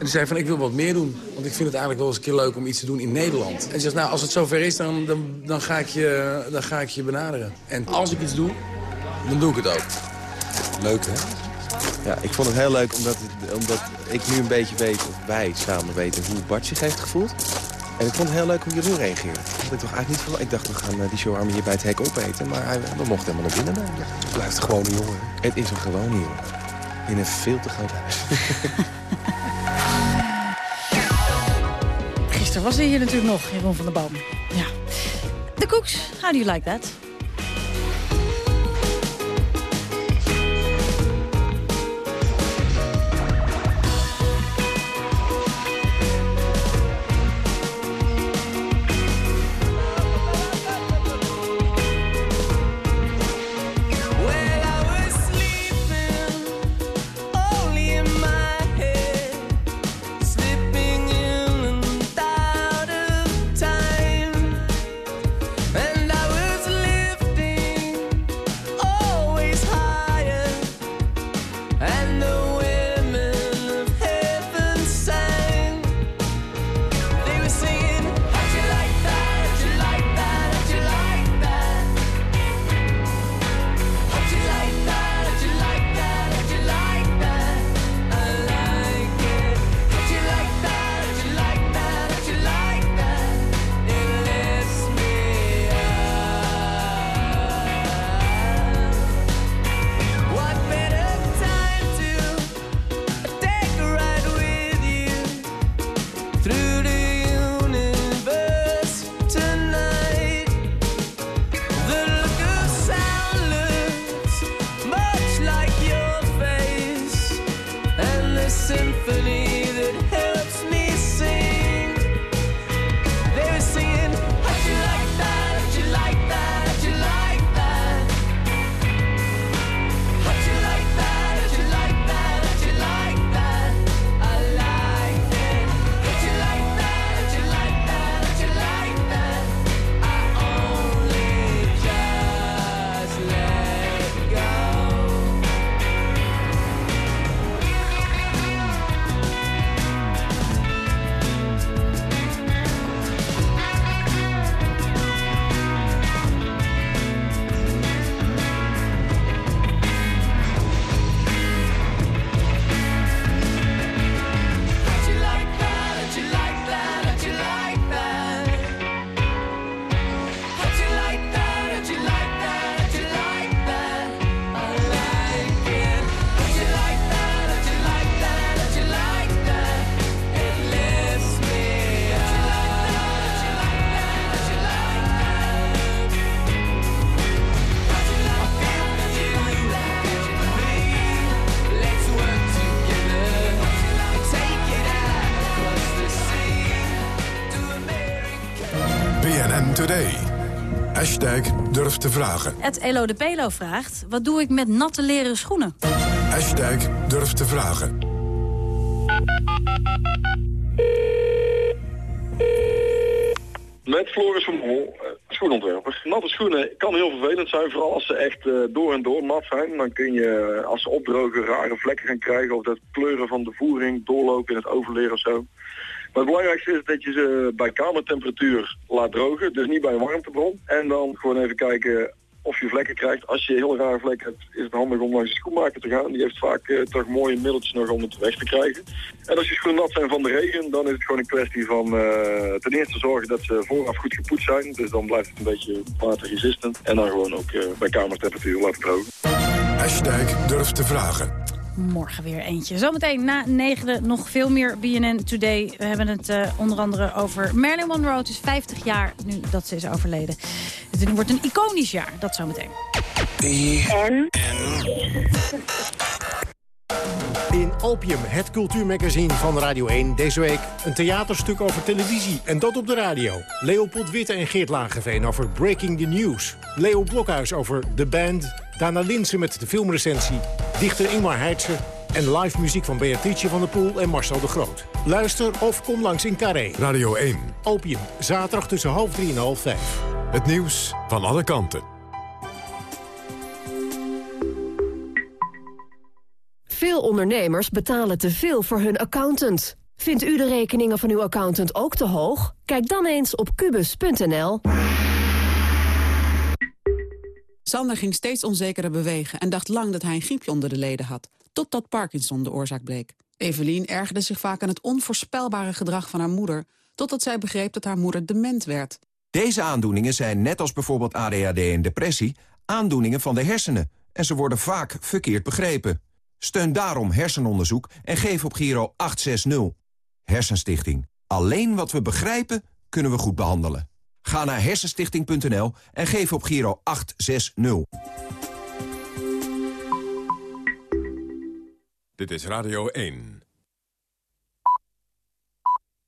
En die zei van, ik wil wat meer doen. Want ik vind het eigenlijk wel eens een keer leuk om iets te doen in Nederland. En ze zegt, nou, als het zover is, dan, dan, dan, ga ik je, dan ga ik je benaderen. En als ik iets doe, dan doe ik het ook. Leuk, hè? Ja, ik vond het heel leuk omdat, het- omdat ik nu een beetje weet, of wij samen weten, hoe Bart zich heeft gevoeld. En ik vond het heel leuk hoe Jeroen reageerde. Dat ik toch eigenlijk niet verwacht. Ik dacht, we gaan eh, die shawarma hier bij het hek opeten. Maar hij, we mochten helemaal naar binnen. Het blijft gewoon een jongen. Het is een gewone jongen. In een veel te groot huis. (laughs) was hij hier natuurlijk nog, Jeroen van der Boom. Ja. De Cooks, how do you like that? Te vragen. Het Elo de Pelo vraagt, wat doe ik met natte leren schoenen? Hashtag durf te vragen. Met Floris van Hol. Eh, schoenontwerper. Natte schoenen kan heel vervelend zijn, vooral als ze echt eh, door en door nat zijn. Dan kun je, als ze opdrogen, rare vlekken gaan krijgen of dat kleuren van de voering doorlopen in het overleer of zo. Maar het belangrijkste is dat je ze bij kamertemperatuur laat drogen, dus niet bij een warmtebron. En dan gewoon even kijken of je vlekken krijgt. Als je heel rare vlekken hebt, is het handig om langs de schoenmaker te gaan. Die heeft vaak eh, toch mooie middeltjes nog om het weg te krijgen. En als je schoenen nat zijn van de regen, dan is het gewoon een kwestie van eh, ten eerste zorgen dat ze vooraf goed gepoetst zijn. Dus dan blijft het een beetje waterresistent. En dan gewoon ook eh, bij kamertemperatuur laten drogen. Hashtag durf te vragen. Morgen weer eentje. Zometeen na negende nog veel meer BNN Today. We hebben het eh, onder andere over Marilyn Monroe. Het is 50 jaar nu dat ze is overleden. Het wordt een iconisch jaar, dat zometeen. In Opium, het cultuurmagazine van Radio 1. Deze week een theaterstuk over televisie en dat op de radio. Leopold Witte en Geert Lageveen over Breaking the News. Leo Blokhuis over The Band. Dana Linsen met de filmrecensie. Dichter Ingmar Heitse. En live muziek van Beatrice van der Poel en Marcel de Groot. Luister of kom langs in Carré. Radio 1. Opium, zaterdag tussen half drie en half vijf. Het nieuws van alle kanten. Veel ondernemers betalen te veel voor hun accountant. Vindt u de rekeningen van uw accountant ook te hoog? Kijk dan eens op kubus.nl. Sander ging steeds onzekerder bewegen en dacht lang dat hij een griepje onder de leden had. Totdat Parkinson de oorzaak bleek. Evelien ergerde zich vaak aan het onvoorspelbare gedrag van haar moeder... totdat zij begreep dat haar moeder dement werd. Deze aandoeningen zijn, net als bijvoorbeeld ADHD en depressie... aandoeningen van de hersenen en ze worden vaak verkeerd begrepen. Steun daarom hersenonderzoek en geef op Giro 860. Hersenstichting. Alleen wat we begrijpen, kunnen we goed behandelen. Ga naar hersenstichting.nl en geef op Giro 860. Dit is Radio 1.